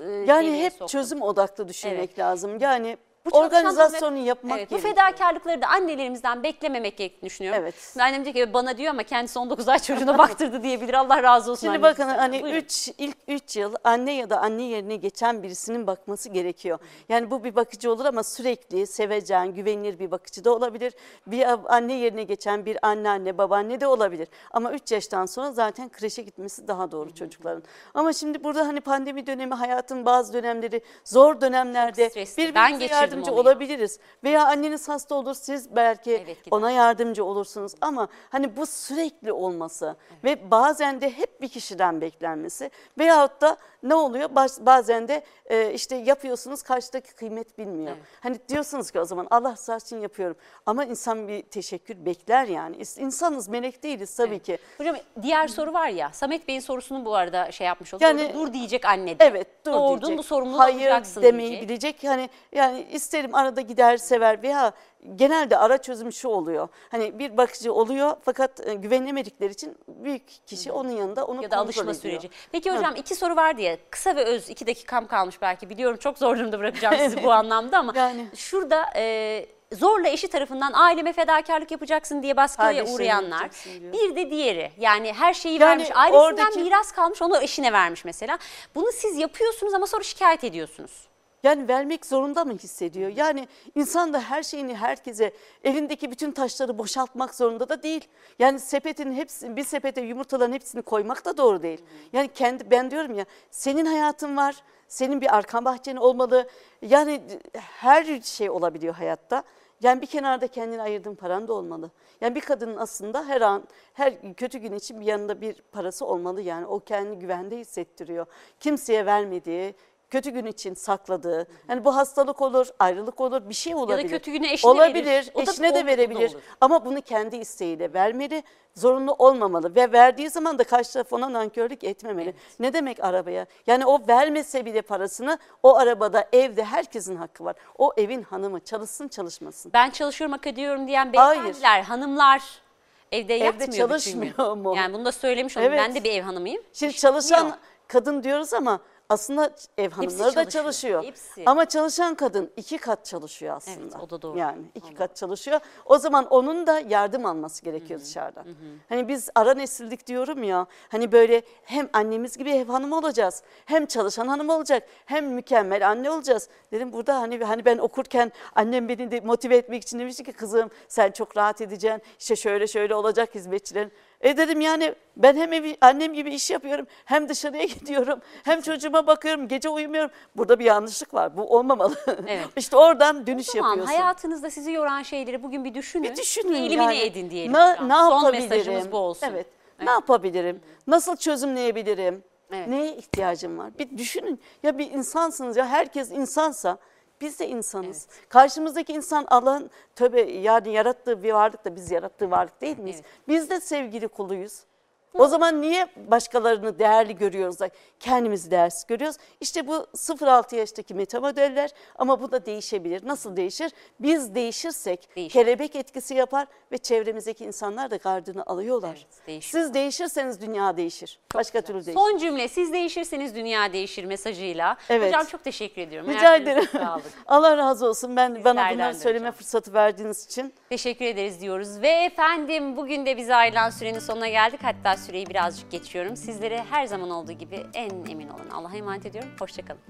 e, Yani hep soktum. çözüm odaklı düşünmek Evet. lazım. Yani Bu organizasyonu hanım- yapmak evet, Bu fedakarlıkları da annelerimizden beklememek gerektiğini düşünüyorum. Evet. Annem diyor ki bana diyor ama kendisi 19 ay çocuğuna baktırdı diyebilir. Allah razı olsun. Şimdi bakın hani Buyurun. üç, ilk 3 yıl anne ya da anne yerine geçen birisinin bakması gerekiyor. Yani bu bir bakıcı olur ama sürekli sevecen, güvenilir bir bakıcı da olabilir. Bir anne yerine geçen bir anneanne, babaanne de olabilir. Ama 3 yaştan sonra zaten kreşe gitmesi daha doğru çocukların. Ama şimdi burada hani pandemi dönemi hayatın bazı dönemleri zor dönemlerde birbirimize geçirdim yardımcı olabiliriz. Veya anneniz hasta olur siz belki Evet, gider. ona yardımcı olursunuz ama hani bu sürekli olması ve bazen de hep bir kişiden beklenmesi veyahut da ne oluyor? Baz- Bazen de e, işte yapıyorsunuz karşıdaki kıymet bilmiyor. Evet. Hani diyorsunuz ki o zaman Allah rızası için yapıyorum. Ama insan bir teşekkür bekler yani. İnsanız melek değiliz tabii ki. Hocam diğer soru var ya Samet Bey'in sorusunu bu arada şey yapmış olduk. Yani- dur diyecek anne de. Evet dur Doğurdun diyecek. bu sorumluluğu Hayır alacaksın demeyi diyecek. bilecek. Hani yani isterim arada gider sever veya genelde ara çözüm şu oluyor. Hani bir bakıcı oluyor fakat e, güvenemedikleri için büyük kişi onun yanında onu ya da alışma ediyor. süreci. Peki hocam iki soru var diye kısa ve öz iki dakikam kalmış belki biliyorum çok zor durumda bırakacağım sizi bu anlamda ama Yani. şurada e, zorla eşi tarafından aileme fedakarlık yapacaksın diye baskıya Kardeşlerine uğrayanlar. Bir de diğeri yani her şeyi Yani vermiş ailesinden oradaki- miras kalmış onu eşine vermiş mesela. Bunu siz yapıyorsunuz ama sonra şikayet ediyorsunuz. Yani vermek zorunda mı hissediyor? Yani insan da her şeyini herkese elindeki bütün taşları boşaltmak zorunda da değil. Yani sepetin hepsi bir sepete yumurtaların hepsini koymak da doğru değil. Yani kendi ben diyorum ya senin hayatın var. Senin bir arka bahçen olmalı. Yani her şey olabiliyor hayatta. Yani bir kenarda kendine ayırdığın paran da olmalı. Yani bir kadının aslında her an, her kötü gün için bir yanında bir parası olmalı. Yani o kendini güvende hissettiriyor. Kimseye vermediği, kötü gün için sakladığı. Yani bu hastalık olur, ayrılık olur, bir şey olabilir. kötü günü eşine olabilir, verir. O da- eşine da de verebilir. Ama bunu kendi isteğiyle vermeli, zorunlu olmamalı ve verdiği zaman da karşı taraf ona nankörlük etmemeli. Ne demek arabaya? Yani o vermese bile parasını o arabada, evde herkesin hakkı var. O evin hanımı çalışsın çalışmasın. Ben çalışıyorum hak ediyorum diyen Hayır. beyefendiler, hanımlar evde yatmıyor bütün gün. çalışmıyor mu? Yani bunu da söylemiş olayım. Evet. Ben de bir ev hanımıyım. Şimdi çalışan kadın diyoruz ama aslında ev hanımları da çalışıyor, çalışıyor. hepsi. Ama çalışan kadın iki kat çalışıyor aslında. Evet, o da doğru. Yani iki kat çalışıyor. O zaman onun da yardım alması gerekiyor dışarıdan. Hani biz ara nesildik diyorum ya. Hani böyle hem annemiz gibi ev hanımı olacağız. Hem çalışan hanım olacak. Hem mükemmel anne olacağız. Dedim burada hani hani ben okurken annem beni de motive etmek için demişti ki kızım sen çok rahat edeceksin. İşte şöyle şöyle olacak hizmetçilerin. E dedim yani ben hem evi, annem gibi iş yapıyorum hem dışarıya gidiyorum hem çocuğuma bakıyorum gece uyumuyorum. Burada bir yanlışlık var bu olmamalı. Evet. işte oradan dönüş O zaman yapıyorsun. hayatınızda sizi yoran şeyleri bugün bir düşünün. Bir düşünün bir elimine yani. edin diyelim. Ne, ne Son yapabilirim? mesajımız bu olsun. Evet. Ne yapabilirim? Nasıl çözümleyebilirim? Evet. Neye ihtiyacım var? Bir düşünün. Ya bir insansınız ya herkes insansa biz de insanız. Karşımızdaki insan Allah'ın tövbe yani yarattığı bir varlık da biz yarattığı varlık değil miyiz? Evet. Biz de sevgili kuluyuz. O zaman niye başkalarını değerli görüyoruz da kendimizi değersiz görüyoruz? İşte bu 0-6 yaştaki meta modeller ama bu da değişebilir. Nasıl değişir? Biz değişirsek Değişir. kelebek etkisi yapar ve çevremizdeki insanlar da gardını alıyorlar. Evet, değişiyor. Siz değişirseniz dünya değişir. Başka türlü değişir. Son cümle siz değişirseniz dünya değişir mesajıyla. Evet. Hocam çok teşekkür ediyorum. Rica ederim. sağlık. Allah razı olsun. Ben bana bunları de söyleme hocam. fırsatı verdiğiniz için. Teşekkür ederiz diyoruz. Ve efendim bugün de bize ayrılan sürenin sonuna geldik. Hatta süreyi birazcık geçiyorum. Sizlere her zaman olduğu gibi en emin olun. Allah'a emanet ediyorum. Hoşçakalın.